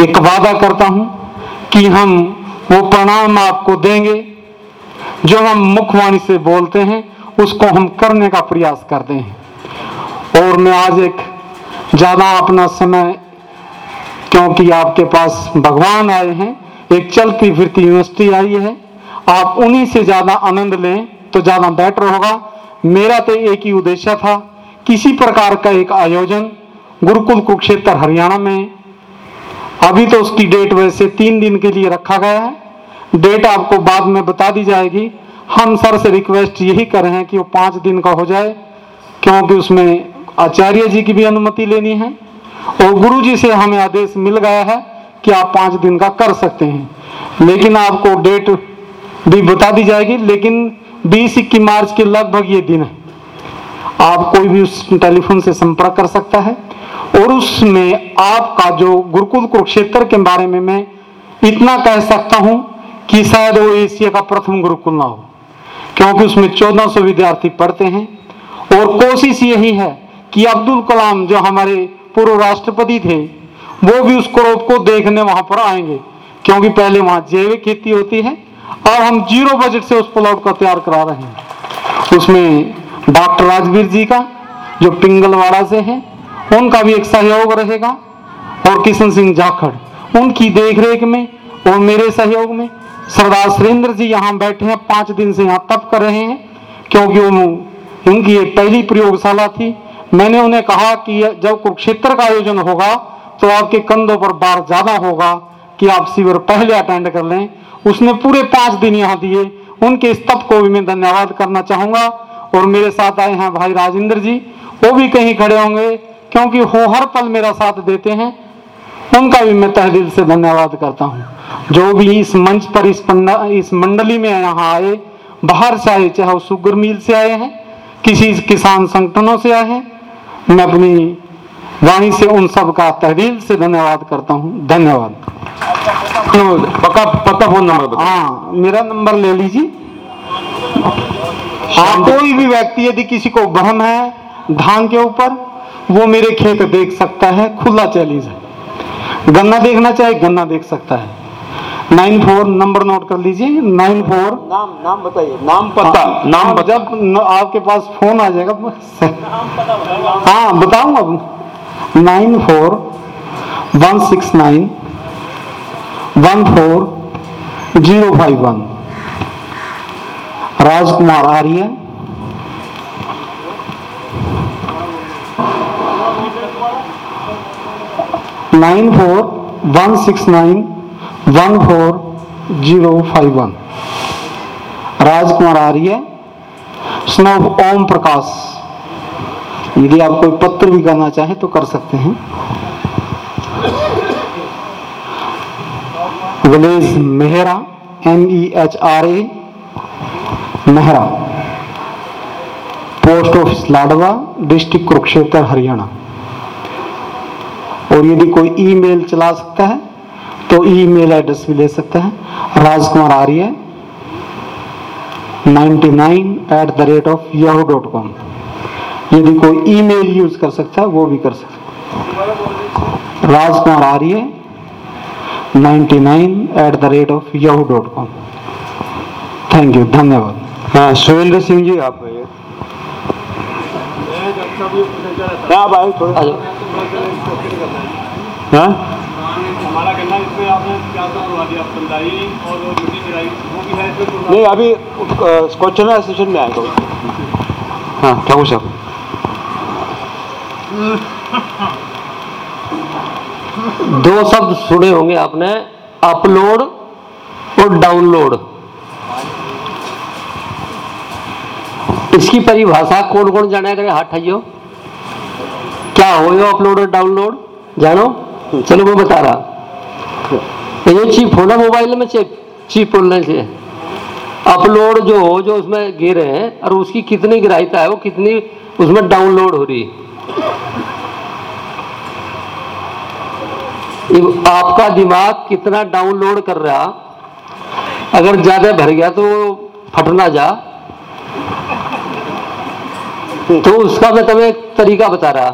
एक वादा करता हूँ कि हम वो प्रणाम आपको देंगे, जो हम मुखवाणी से बोलते हैं, उसको हम करने का प्रयास करते हैं। और मैं आज एक ज़्यादा अपना समय, क्योंकि आपके पास भगवान आए हैं, एक चलती फिरती यूनिवर्सिटी आई है आप उन्हीं से ज़्यादा आनंद लें तो ज़्यादा बेटर होगा। मेरा तो एक ही उद्देश्य था, किसी प्रकार का एक आयोजन गुरुकुल कुरुक्षेत्र हरियाणा में। अभी तो उसकी डेट वैसे तीन दिन के लिए रखा गया है। डेट आपको बाद में बता दी जाएगी। हम सर से रिक्वेस्ट यही कर रहे हैं कि वो पाँच दिन का हो जाए, क्योंकि उसमें आचार्य जी की भी अनुमति लेनी है। और गुरु जी से हमें आदेश मिल गया है कि आप पाँच दिन का कर सकते हैं। लेकिन आपको डेट भी बता दी जाएगी, लेकिन 20 इक्कीस मार्च के लगभग ये दिन है। आप कोई भी उस टेलीफोन से संपर्क कर सकता है, और उसमें आपका जो गुरुकुल कुरुक्षेत्र के बारे में मैं इतना कह सकता हूँ कि शायद वो एशिया का प्रथम गुरुकुल ना हो, क्योंकि उसमें 1400 विद्यार्थी पढ़ते हैं। और कोशिश यही है कि अब्दुल कलाम जो हमारे पूर्व राष्ट्रपति थे, वो भी उस क्रॉप को देखने वहाँ पर आएँगे, क्योंकि पहले वहाँ जैविक खेती होती है और हम ज़ीरो बजट से उस प्लॉट को तैयार करा रहे हैं। उसमें डॉक्टर राजवीर जी का, जो पिंगलवाड़ा से है, उनका भी एक सहयोग रहेगा। और किशन सिंह जाखड़, उनकी देखरेख में और मेरे सहयोग में सरदार सुरेंद्र जी यहाँ बैठे हैं, पाँच दिन से यहाँ तप कर रहे हैं, क्योंकि उनकी ये पहली प्रयोगशाला थी। मैंने उन्हें कहा कि जब कुरुक्षेत्र का आयोजन होगा तो आपके कंधों पर बार ज़्यादा होगा कि आप शिविर पहले अटेंड कर लें। उसने पूरे पाँच दिन यहाँ दिए। उनके इस तप को भी मैं धन्यवाद करना चाहूँगा। और मेरे साथ आए हैं भाई राजेंद्र जी। वो भी कहीं खड़े होंगे, क्योंकि वो हर पल मेरा साथ देते हैं। उनका भी मैं तह दिल से धन्यवाद करता हूँ। जो भी इस मंच पर इस इस मंडली में यहाँ आए, बाहर से आए, चाहे वो शुगर मिल से आए हैं, किसी किसान संगठनों से आए हैं, मैं अपनी वाणी से उन सब का तहदील से धन्यवाद करता हूँ। धन्यवाद।
पक्का पक्का फ़ोन नंबर
हाँ मेरा नंबर ले लीजिए। हाँ। कोई भी व्यक्ति यदि किसी को भ्रम है धान के ऊपर वो मेरे खेत देख सकता है खुला चैलेंज है। गन्ना देखना चाहे गन्ना देख सकता है। नाइन फोर नंबर नोट कर लीजिए नाइन फोर।
नाम नाम बताइए। नाम पता आ, नाम
हाँ,
बता
जब न- आपके पास फ़ोन आ जाएगा हाँ बताऊँगा nine four one six nine one four zero five one. Rajkumar Arya nine four one six nine, one four zero five one. Rajkumar Arya स्नव Om Prakash. यदि आप कोई पत्र भी करना चाहे तो कर सकते हैं। Village Mehra M E H R A Mehra. Post office Ladwa district Kurukshetra, Haryana. और यदि कोई ईमेल चला सकता है तो ईमेल एड्रेस भी ले सकता है। Rajkumar Arya 99 at the rate of Yahoo dot com यदि कोई ईमेल यूज़ कर सकता है, वो भी कर सकता है। Rajkumar Arya 99 at the rate of Yahoo dot com thank you धन्यवाद।
हाँ सुरेंद्र सिंह जी आप हाँ, आप आए हाँ?
हमारा गन्ना इसमें आपने क्या तो दिया? और वो मिट्टी गिराई वो भी है इसमें करवा
नहीं अभी क्वेश्चन सेशन में आएगा हाँ ठाकुर साहब *laughs*
दो शब्द सुने होंगे आपने अपलोड और डाउनलोड इसकी परिभाषा कौन कौन जाने करे हाथ ठाइयो क्या हो अपलोड और डाउनलोड जानो? चलो मैं बता रहा। ये चिप हो ना मोबाइल में चिप चिप बोलने से। अपलोड जो हो, जो उसमें गिर रहे हैं, और उसकी कितनी गिराइता है, वो कितनी उसमें डाउनलोड हो रही ये आपका दिमाग कितना डाउनलोड कर रहा, अगर ज़्यादा भर गया तो फटना जा। तो उसका मैं तुम्हें एक तरीका बता रहा।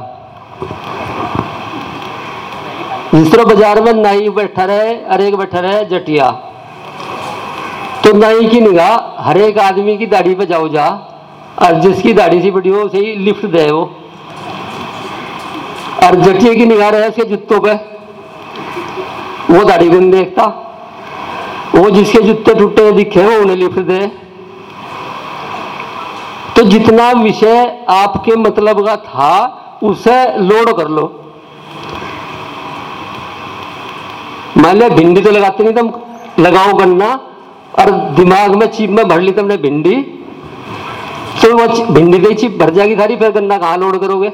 जिस तरह बाज़ार में नाई बैठा रहे एक बैठा रहे, जटिया। तो नाई की निगाह, हर एक आदमी की दाढ़ी पे जाओ जा, और जिसकी दाढ़ी सी बड़ी हो, उसे ही लिफ्ट दे वो। और जटिया की निगाह रहे उसके जूतों पे। वो दाढ़ी नहीं देखता। वो जिसके जूते टूटे दिखे वो उन्हें लिफ्ट दे। तो जितना विषय आपके मतलब का था, उसे लोड कर लो। मान लिया भिंडी तो लगाते नहीं तुम, लगाओ गन्ना, और दिमाग में चिप में भर ली तुमने भिंडी। तो वो भिंडी की चिप भर जाएगी सारी, फिर गन्ना कहाँ लोड करोगे?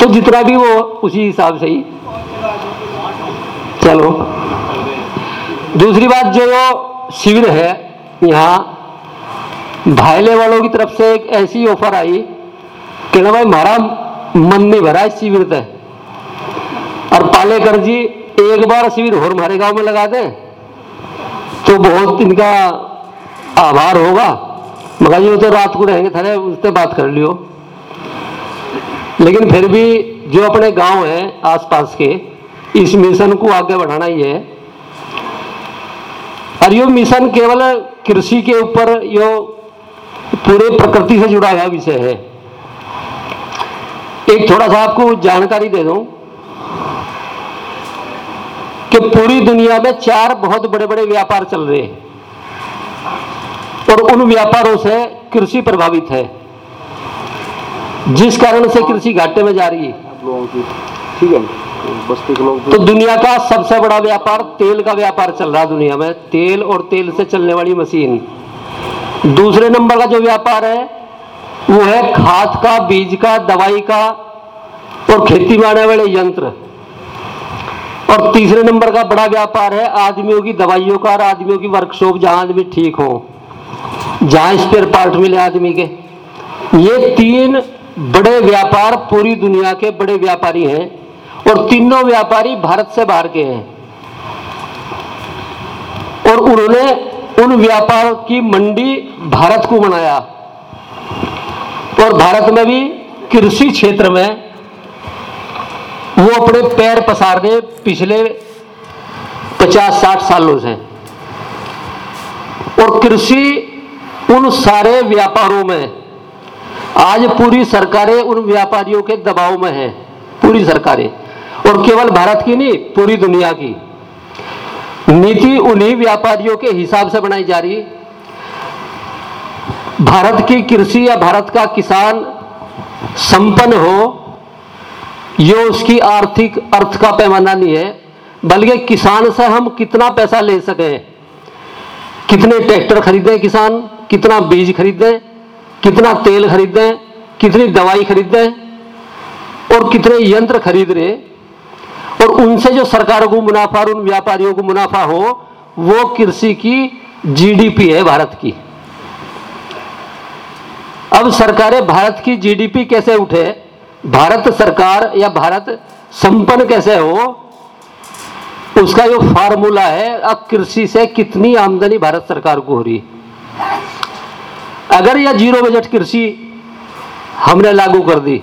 तो जितना भी वो, उसी हिसाब से ही चलो। दूसरी बात जो शिविर है, यहाँ भाईले वालों की तरफ़ से एक ऐसी ऑफ़र आई कि ना भाई हमारा मन नहीं भरा इस शिविर से और पालेकर जी, एक बार शिविर और हमारे गाँव में लगा दें तो बहुत इनका आभार होगा। मगर ये तो रात को रहेंगे, थाने उससे बात कर लियो। लेकिन फिर भी जो अपने गाँव हैं, आसपास के इस मिशन को आगे बढ़ाना ही है। और यो मिशन केवल कृषि के ऊपर यो पूरे प्रकृति से जुड़ा हुआ विषय है। एक थोड़ा सा आपको जानकारी दे दूँ कि पूरी दुनिया में चार बहुत बड़े बड़े व्यापार चल रहे हैं। और उन व्यापारों से कृषि प्रभावित है। जिस कारण से कृषि घाटे में जा रही है।
ठीक है।
तो दुनिया का सबसे बड़ा व्यापार तेल का व्यापार चल रहा है दुनिया में। तेल और तेल से चलने वाली मशीन। दूसरे नंबर का जो व्यापार है, वो है खाद का, बीज का, दवाई का और खेती में आने वाले यंत्र। और तीसरे नंबर का बड़ा व्यापार है, आदमियों की दवाइयों का और आदमियों की वर्कशॉप जहाँ आदमी ठीक हो, जहाँ स्पेयर पार्ट मिले आदमी के। ये तीन बड़े व्यापार पूरी दुनिया के बड़े व्यापारी हैं। और तीनों व्यापारी भारत से बाहर के हैं। और उन्होंने उन व्यापार की मंडी भारत को बनाया। और भारत में भी कृषि क्षेत्र में वो अपने पैर पसार रहे पिछले 50-60 सालों से। और कृषि उन सारे व्यापारों में, आज पूरी सरकारें उन व्यापारियों के दबाव में हैं, पूरी सरकारें। और केवल भारत की नहीं, पूरी दुनिया की। नीति उन्हीं व्यापारियों के हिसाब से बनाई जा रही। भारत की कृषि या भारत का किसान संपन्न हो, ये उसकी आर्थिक अर्थ का पैमाना नहीं है, बल्कि किसान से हम कितना पैसा ले सकें, कितने ट्रैक्टर खरीदें किसान, कितना बीज खरीदें, कितना तेल खरीदें, कितनी दवाई खरीदें, और कितने यंत्र खरीद रहे। और उनसे जो सरकारों को मुनाफा और उन व्यापारियों को मुनाफा हो, वो कृषि की जीडीपी है भारत की। अब सरकारें भारत की जीडीपी कैसे उठे? भारत सरकार या भारत संपन्न कैसे हो? उसका जो फार्मूला है, अब कृषि से कितनी आमदनी भारत सरकार को हो रही अगर यह ज़ीरो बजट कृषि हमने लागू कर दी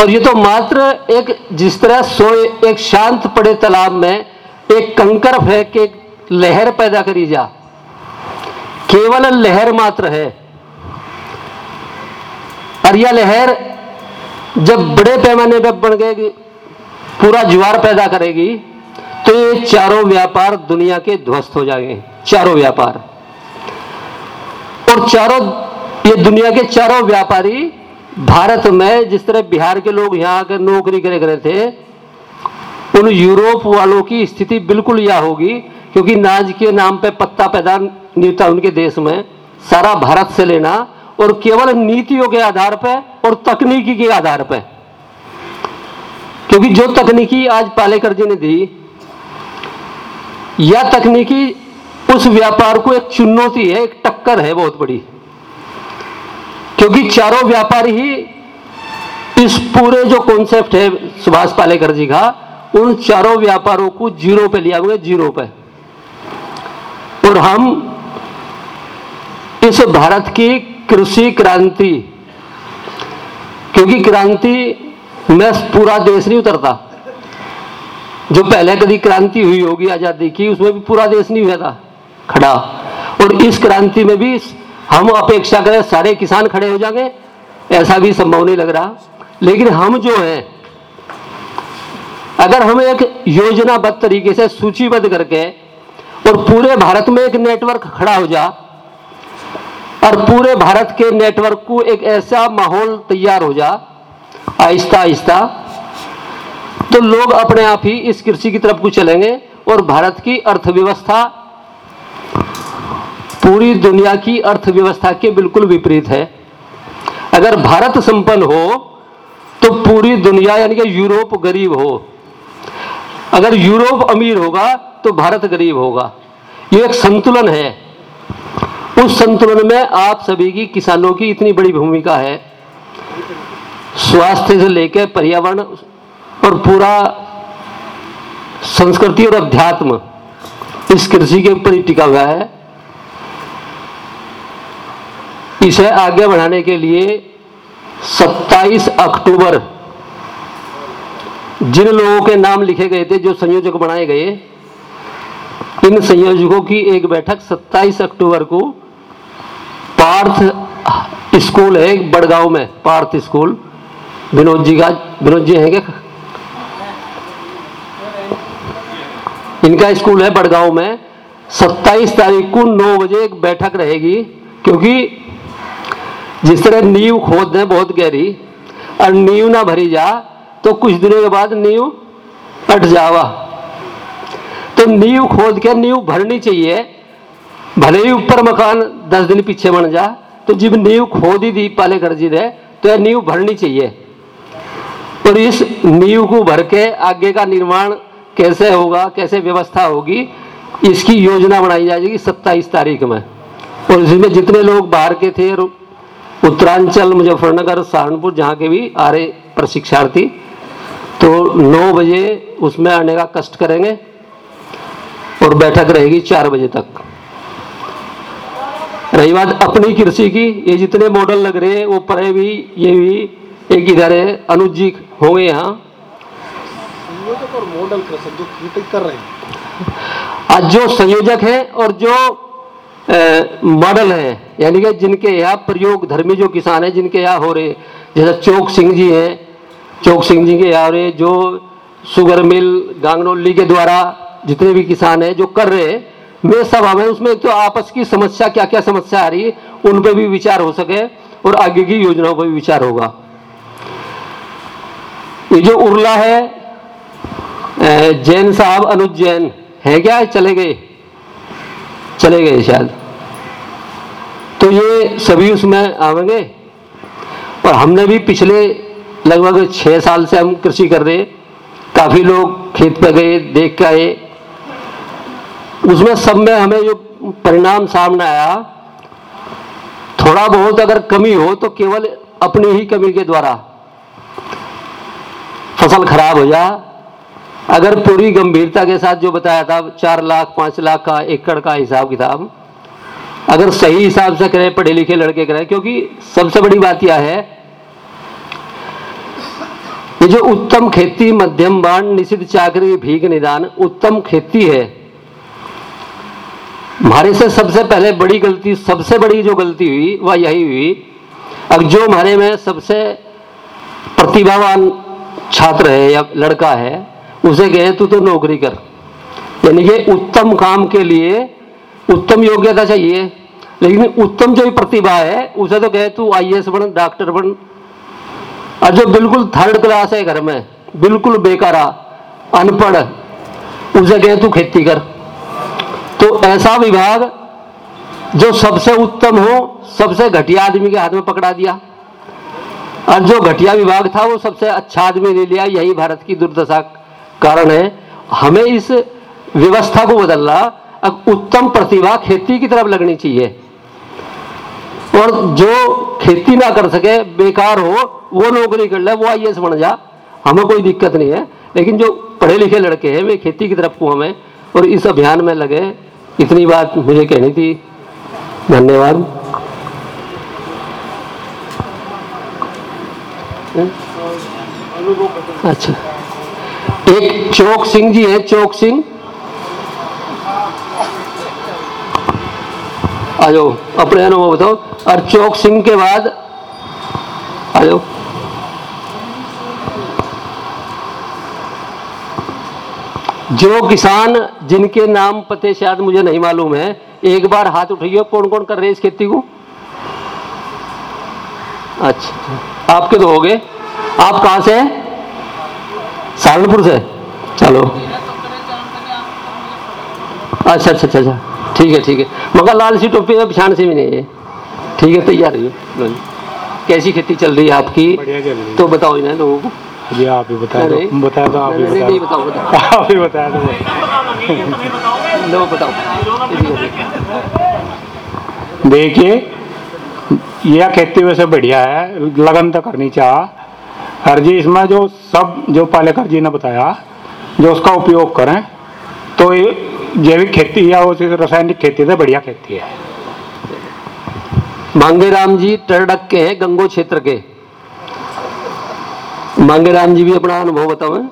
और ये तो मात्र एक जिस तरह सोए, एक शांत पड़े तालाब में, एक कंकर फेंक के लहर पैदा करी जा। केवल लहर मात्र है। और यह लहर जब बड़े पैमाने पर बन गए पूरा ज्वार पैदा करेगी तो ये चारों व्यापार दुनिया के ध्वस्त हो जाएँगे, चारों व्यापार। और चारों, ये दुनिया के चारों व्यापारी भारत में जिस तरह बिहार के लोग यहाँ आकर नौकरी करे करे थे, उन यूरोप वालों की स्थिति बिल्कुल यह होगी, क्योंकि नाज के नाम पे पत्ता पैदा नहीं था उनके देश में। सारा भारत से लेना और केवल नीतियों के आधार पर और तकनीकी के आधार पर क्योंकि जो तकनीकी आज पालेकर जी ने दी, यह तकनीकी उस व्यापार को एक चुनौती है, एक टक्कर है बहुत बड़ी। क्योंकि चारों व्यापारी ही इस पूरे जो कॉन्सेप्ट है सुभाष पालेकर जी का, उन चारों व्यापारों को ज़ीरो पे लिया हुआ ज़ीरो पे। और हम इस भारत की कृषि क्रांति, क्योंकि क्रांति में पूरा देश नहीं उतरता। जो पहले कभी क्रांति हुई होगी, आज़ादी की, उसमें भी पूरा देश नहीं हुआ था, खड़ा। और इस क्रांति में भी हम अपेक्षा करें सारे किसान खड़े हो जाएँगे। ऐसा भी संभव नहीं लग रहा। लेकिन हम जो हैं, अगर हम एक योजनाबद्ध तरीके से सूचीबद्ध करके और पूरे भारत में एक नेटवर्क खड़ा हो जा और पूरे भारत के नेटवर्क को एक ऐसा माहौल तैयार हो जा, आहिस्ता आहिस्ता तो लोग अपने आप ही इस कृषि की तरफ़ को चलेंगे और भारत की अर्थव्यवस्था पूरी दुनिया की अर्थव्यवस्था के बिल्कुल विपरीत है। अगर भारत संपन्न हो तो पूरी दुनिया यानी कि यूरोप गरीब हो। अगर यूरोप अमीर होगा तो भारत गरीब होगा। ये एक संतुलन है। उस संतुलन में आप सभी की किसानों की इतनी बड़ी भूमिका है। स्वास्थ्य से लेकर पर्यावरण और पूरा संस्कृति और अध्यात्म इस कृषि के ऊपर ही टिका हुआ है। इसे आगे बढ़ाने के लिए 27 अक्टूबर, जिन लोगों के नाम लिखे गए थे, जो संयोजक बनाए गए, इन संयोजकों की एक बैठक 27 अक्टूबर को पार्थ स्कूल है बड़गांव में, पार्थ स्कूल। विनोद जी का, विनोद जी हैं क्या? इनका स्कूल है बड़गांव में। 27 तारीख को 9 बजे एक बैठक रहेगी, क्योंकि जिस तरह नींव खोद दें बहुत गहरी, और नींव ना भरी जा तो कुछ दिनों के बाद नींव अट जावा। तो नींव खोद के नींव भरनी चाहिए, भले ही ऊपर मकान दस दिन पीछे बन जा तो जब नींव खोद ही दी पाले कर जी दे तो यह नींव भरनी चाहिए। और इस नींव को भर के आगे का निर्माण कैसे होगा, कैसे व्यवस्था होगी, इसकी योजना बनाई जाएगी सत्ताईस तारीख में। और इसमें जितने लोग बाहर के थे उत्तरांचल मुजफ्फरनगर सहारनपुर जहाँ के भी आ रहे प्रशिक्षार्थी तो 9 बजे उसमें आने का कष्ट करेंगे और बैठक रहेगी चार बजे तक। रही बात अपनी कृषि की ये जितने मॉडल लग रहे हैं वो परे भी ये भी एक इधर है अनुज जी होंगे यहाँ।
संयोजक और मॉडल कर रहे हैं।
आज जो संयोजक है और जो मॉडल है। यानी कि जिनके यहाँ प्रयोग धर्मी जो किसान है, जिनके यहाँ हो रहे, जैसे चौक सिंह जी हैं। चौक सिंह जी के यहाँ हो रहे, जो शुगर मिल, गांगनोली के द्वारा जितने भी किसान हैं, जो कर रहे हैं मैं सब हमें उसमें तो आपस की समस्या क्या क्या समस्या आ रही है, उन पर भी विचार हो सके और आगे की योजनाओं पर भी विचार होगा। ये जो उर्ला है जैन साहब, अनुज जैन, है क्या? चले गए? चले गए शायद। तो ये सभी उसमें आवेंगे। और हमने भी पिछले लगभग छः साल से हम कृषि कर रहे काफ़ी लोग खेत पर गए, देख के आए। उसमें सब में हमें जो परिणाम सामने आया, थोड़ा बहुत अगर कमी हो तो केवल अपनी ही कमी के द्वारा। फ़सल खराब हो जा। अगर पूरी गंभीरता के साथ जो बताया था, चार लाख, पाँच लाख का, एकड़ का हिसाब किताब अगर सही हिसाब से करें, पढ़े लिखे लड़के करें, क्योंकि सबसे बड़ी बात यह है, ये जो उत्तम खेती, मध्यम बाण, निषिद्ध चाकरी, भीख, निदान, उत्तम खेती है, हमारे से सबसे पहले बड़ी गलती, सबसे बड़ी जो गलती हुई, वह यही हुई, अब जो हमारे में सबसे प्रतिभावान छात्र है या लड़का है, उसे कहे, तू तो नौकरी कर। यानी कि उत्तम काम के लिए उत्तम योग्यता चाहिए। लेकिन उत्तम जो प्रतिभा है, उसे तो कहे तू आई बन डॉक्टर बन। और जो बिल्कुल थर्ड क्लास है घर में, बिल्कुल बेकारा, अनपढ़, उसे कहे तू खेती कर। तो ऐसा विभाग जो सबसे उत्तम हो, सबसे घटिया आदमी के हाथ में पकड़ा दिया। और जो घटिया विभाग था, वो सबसे अच्छा आदमी ले लिया। यही भारत की दुर्दशा कारण है। हमें इस व्यवस्था को बदलना उत्तम प्रतिभा खेती की तरफ़ लगनी चाहिए। और जो खेती ना कर सके, बेकार हो, वो नौकरी कर ले, वो आईएएस बन जा। हमें कोई दिक्कत नहीं है। लेकिन जो पढ़े लिखे लड़के हैं, वे खेती की तरफ़ को हमें और इस अभियान में लगे। इतनी बात मुझे कहनी थी। धन्यवाद। अच्छा। एक चौक सिंह जी है, चौक सिंह। आ जाओ अपने अनुभव बताओ। और चौक सिंह के बाद आ जाओ जो किसान जिनके नाम पते शायद मुझे नहीं मालूम है, एक बार हाथ उठाइए कौन कौन कर रहे इस खेती को? अच्छा आपके तो हो गए। आप कहाँ से हैं? सहारनपुर से? चलो। अच्छा अच्छा अच्छा अच्छा। ठीक है ठीक है। मगर लाल सी टोपी में पिछाड़ से भी नहीं है। ठीक है तैयार है कैसी खेती चल रही है आपकी?
रही
तो बताओ इन्हें लोगों को।
जी आप ही बता दो
नहीं,
बता दो आप ही
नहीं, बताओ बताओ। *laughs*
आप ही दो
लो बताओ।
देखिए यह खेती वैसे बढ़िया है। लगन तो करनी चाह हर जी इसमें जो सब जो पालेकर जी ने बताया जो उसका उपयोग करें तो ये जैविक खेती या उसी रासायनिक खेती से बढ़िया खेती है
मांगेराम जी टरडक के हैं गंगो क्षेत्र के मांगेराम जी भी अपना अनुभव बताओ हैं?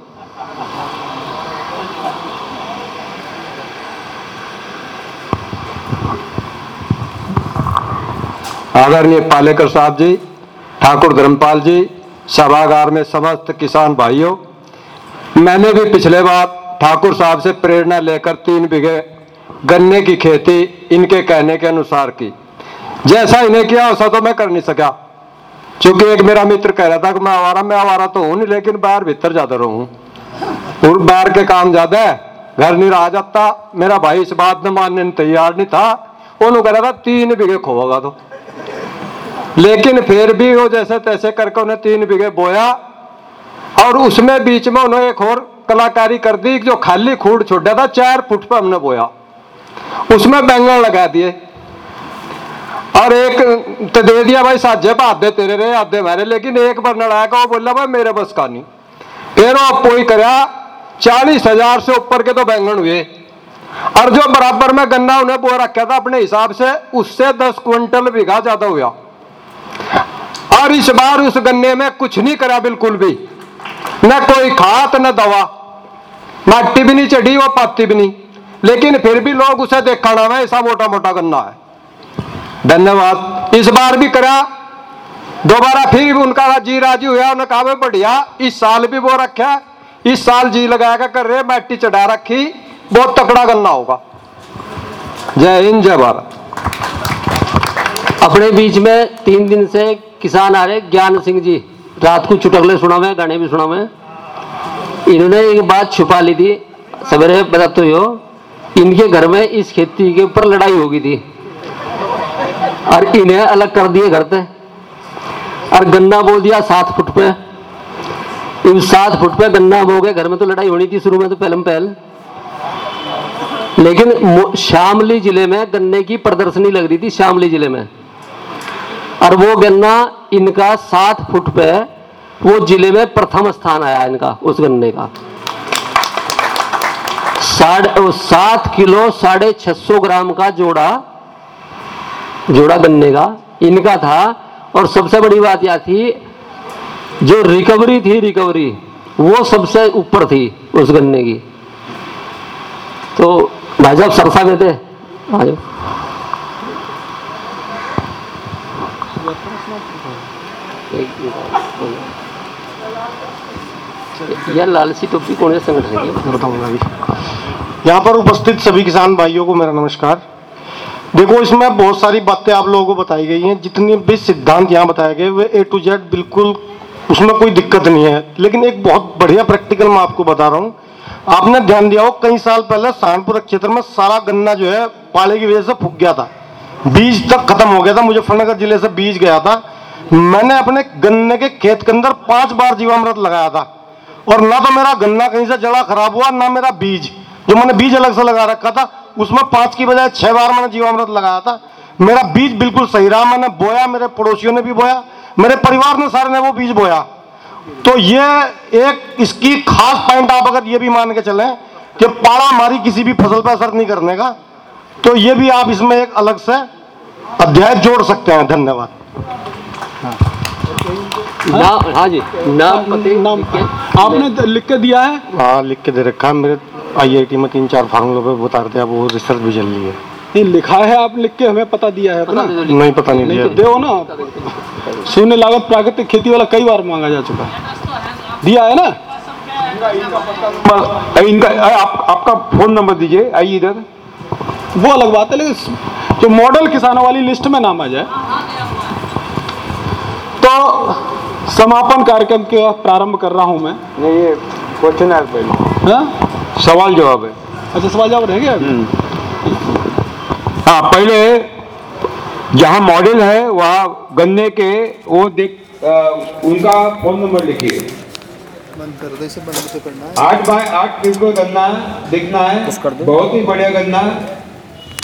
आदरणीय पालेकर साहब जी ठाकुर धर्मपाल जी सभागार में समस्त किसान भाइयों मैंने भी पिछले बार ठाकुर साहब से प्रेरणा लेकर तीन बीघे गन्ने की खेती इनके कहने के अनुसार की। जैसा इन्हें किया, वैसा तो मैं कर नहीं सका। क्योंकि एक मेरा मित्र कह रहा था कि मैं आवारा मैं आवारा तो हूँ नहीं, लेकिन बाहर भीतर ज़्यादा रहूँ। और बाहर के काम ज़्यादा है। घर नहीं रहा जाता। मेरा भाई इस बात में मानने तैयार नहीं था। उन्होंने कह रहा था, तीन बीघे खोगा तो। लेकिन फिर भी वो जैसे तैसे करके उन्हें तीन बीघे बोया। और उसमें बीच में उन्होंने एक और कलाकारी कर दी जो खाली खूड छोड़ा था चार फुट पे हमने बोया। उसमें बैंगन लगा दिए। और एक तो दे दिया, भाई, साझे पे आधे तेरे रहे आधे मेरे। लेकिन एक बार लड़ाया का वो बोला, भाई, मेरे बस का नहीं। फिर वो कोई करया चालीस हज़ार से ऊपर के तो बैंगन हुए। और जो बराबर में गन्ना उन्हें बो रखा था, अपने हिसाब से, उससे दस क्विंटल बीघा ज़्यादा हुआ। और इस बार उस गन्ने में कुछ नहीं करा बिल्कुल भी। न कोई खाद, न दवा। माटी भी नहीं चढ़ी, वो पाती भी नहीं। लेकिन फिर भी लोग उसे देखना है, ऐसा मोटा मोटा गन्ना है। धन्यवाद। इस बार भी करा। दोबारा फिर उनका जी राज़ी हुआ उन्होंने कहा बढ़िया, इस साल भी वो रखा इस साल जी लगाएगा कर रहे माटी चढ़ा रखी, बहुत तकड़ा गन्ना होगा। जय हिंद, जय भारत।
अपने बीच में तीन दिन से किसान आ रहे ज्ञान सिंह जी, रात को चुटकले सुना हुए गाने भी सुना हुए इन्होंने एक बात छुपा ली थी, सवेरे बताते हो इनके घर में इस खेती के ऊपर लड़ाई हो गई थी। और इन्हें अलग कर दिए घर से और गन्ना बोल दिया सात फुट पे। इन सात फुट पे गन्ना बो गए घर में तो लड़ाई होनी थी शुरू में तो पहलम पहल। लेकिन शामली ज़िले में गन्ने की प्रदर्शनी लग रही थी शामली ज़िले में। और वो गन्ना इनका सात फुट पे वो ज़िले में प्रथम स्थान आया इनका, उस गन्ने का। साढ़े सात किलो साढ़े छह सौ ग्राम का जोड़ा जोड़ा गन्ने का, इनका था। और सबसे बड़ी बात यह थी, जो रिकवरी थी, रिकवरी, वो सबसे ऊपर थी उस गन्ने की। तो भाई साहब सरसा में थे जाओ। यह लालसी टोपी कौन से संगठन की
बताऊँगा अभी। यहाँ पर उपस्थित सभी किसान भाइयों को मेरा नमस्कार। देखो, इसमें बहुत सारी बातें आप लोगों को बताई गई हैं। जितने भी सिद्धांत यहाँ बताए गए, वे ए टू जेड बिल्कुल उसमें कोई दिक्कत नहीं है। लेकिन एक बहुत बढ़िया प्रैक्टिकल मैं आपको बता रहा हूँ। आपने ध्यान दिया हो, कई साल पहले सहारनपुर क्षेत्र में सारा गन्ना जो है पाले की वजह से फूक गया था। बीज तक खत्म हो गया था। मुजफ्फरनगर ज़िले से बीज गया था। मैंने अपने गन्ने के खेत के अंदर पाँच बार जीवामृत लगाया था। और ना तो मेरा गन्ना कहीं से जड़ा खराब हुआ, ना मेरा बीज। जो मैंने बीज अलग से लगा रखा था, उसमें पाँच की बजाय छह बार मैंने जीवामृत लगाया था। मेरा बीज बिल्कुल सही रहा, मैंने बोया, मेरे पड़ोसियों ने भी बोया, मेरे परिवार ने सारे ने वो बीज बोया। तो ये एक इसकी खास पॉइंट आप अगर ये भी मान के चलें कि पाड़ा हमारी किसी भी फ़सल पर असर नहीं करने का तो ये भी आप इसमें एक अलग से अध्याय जोड़ सकते हैं। धन्यवाद।
हाँ? जी नाम पते
नाम आपने तो लिख के दिया है?
हाँ लिख के दे रखा है मेरे आईआईटी में तीन चार फार्मूलों पे बता रहे थे अब वो रिसर्च भी चल रही है।
नहीं लिखा है आप लिख के हमें पता दिया है अपना
नहीं पता नहीं
नहीं
दिया
तो दो ना। शून्य लागत प्राकृतिक खेती वाला कई बार मांगा जा चुका है। दिया है ना?
इनका आप, आपका फ़ोन नंबर दीजिए आइए इधर।
वो अलग बात है लेकिन जो मॉडल किसानों वाली लिस्ट में नाम आ जाए। तो समापन कार्यक्रम का प्रारंभ कर रहा हूँ मैं।
नहीं ये क्वेश्चन है पहले।
हाँ?
सवाल जवाब है।
अच्छा सवाल जवाब रह गया
हाँ पहले जहाँ मॉडल है वहाँ गन्ने के वो देख अ, उनका फ़ोन नंबर लिखिए।
बंद कर दो इसे बंद से करना है।
आठ बाय आठ फीट का गन्ना दिखना है। बहुत ही बढ़िया गन्ना।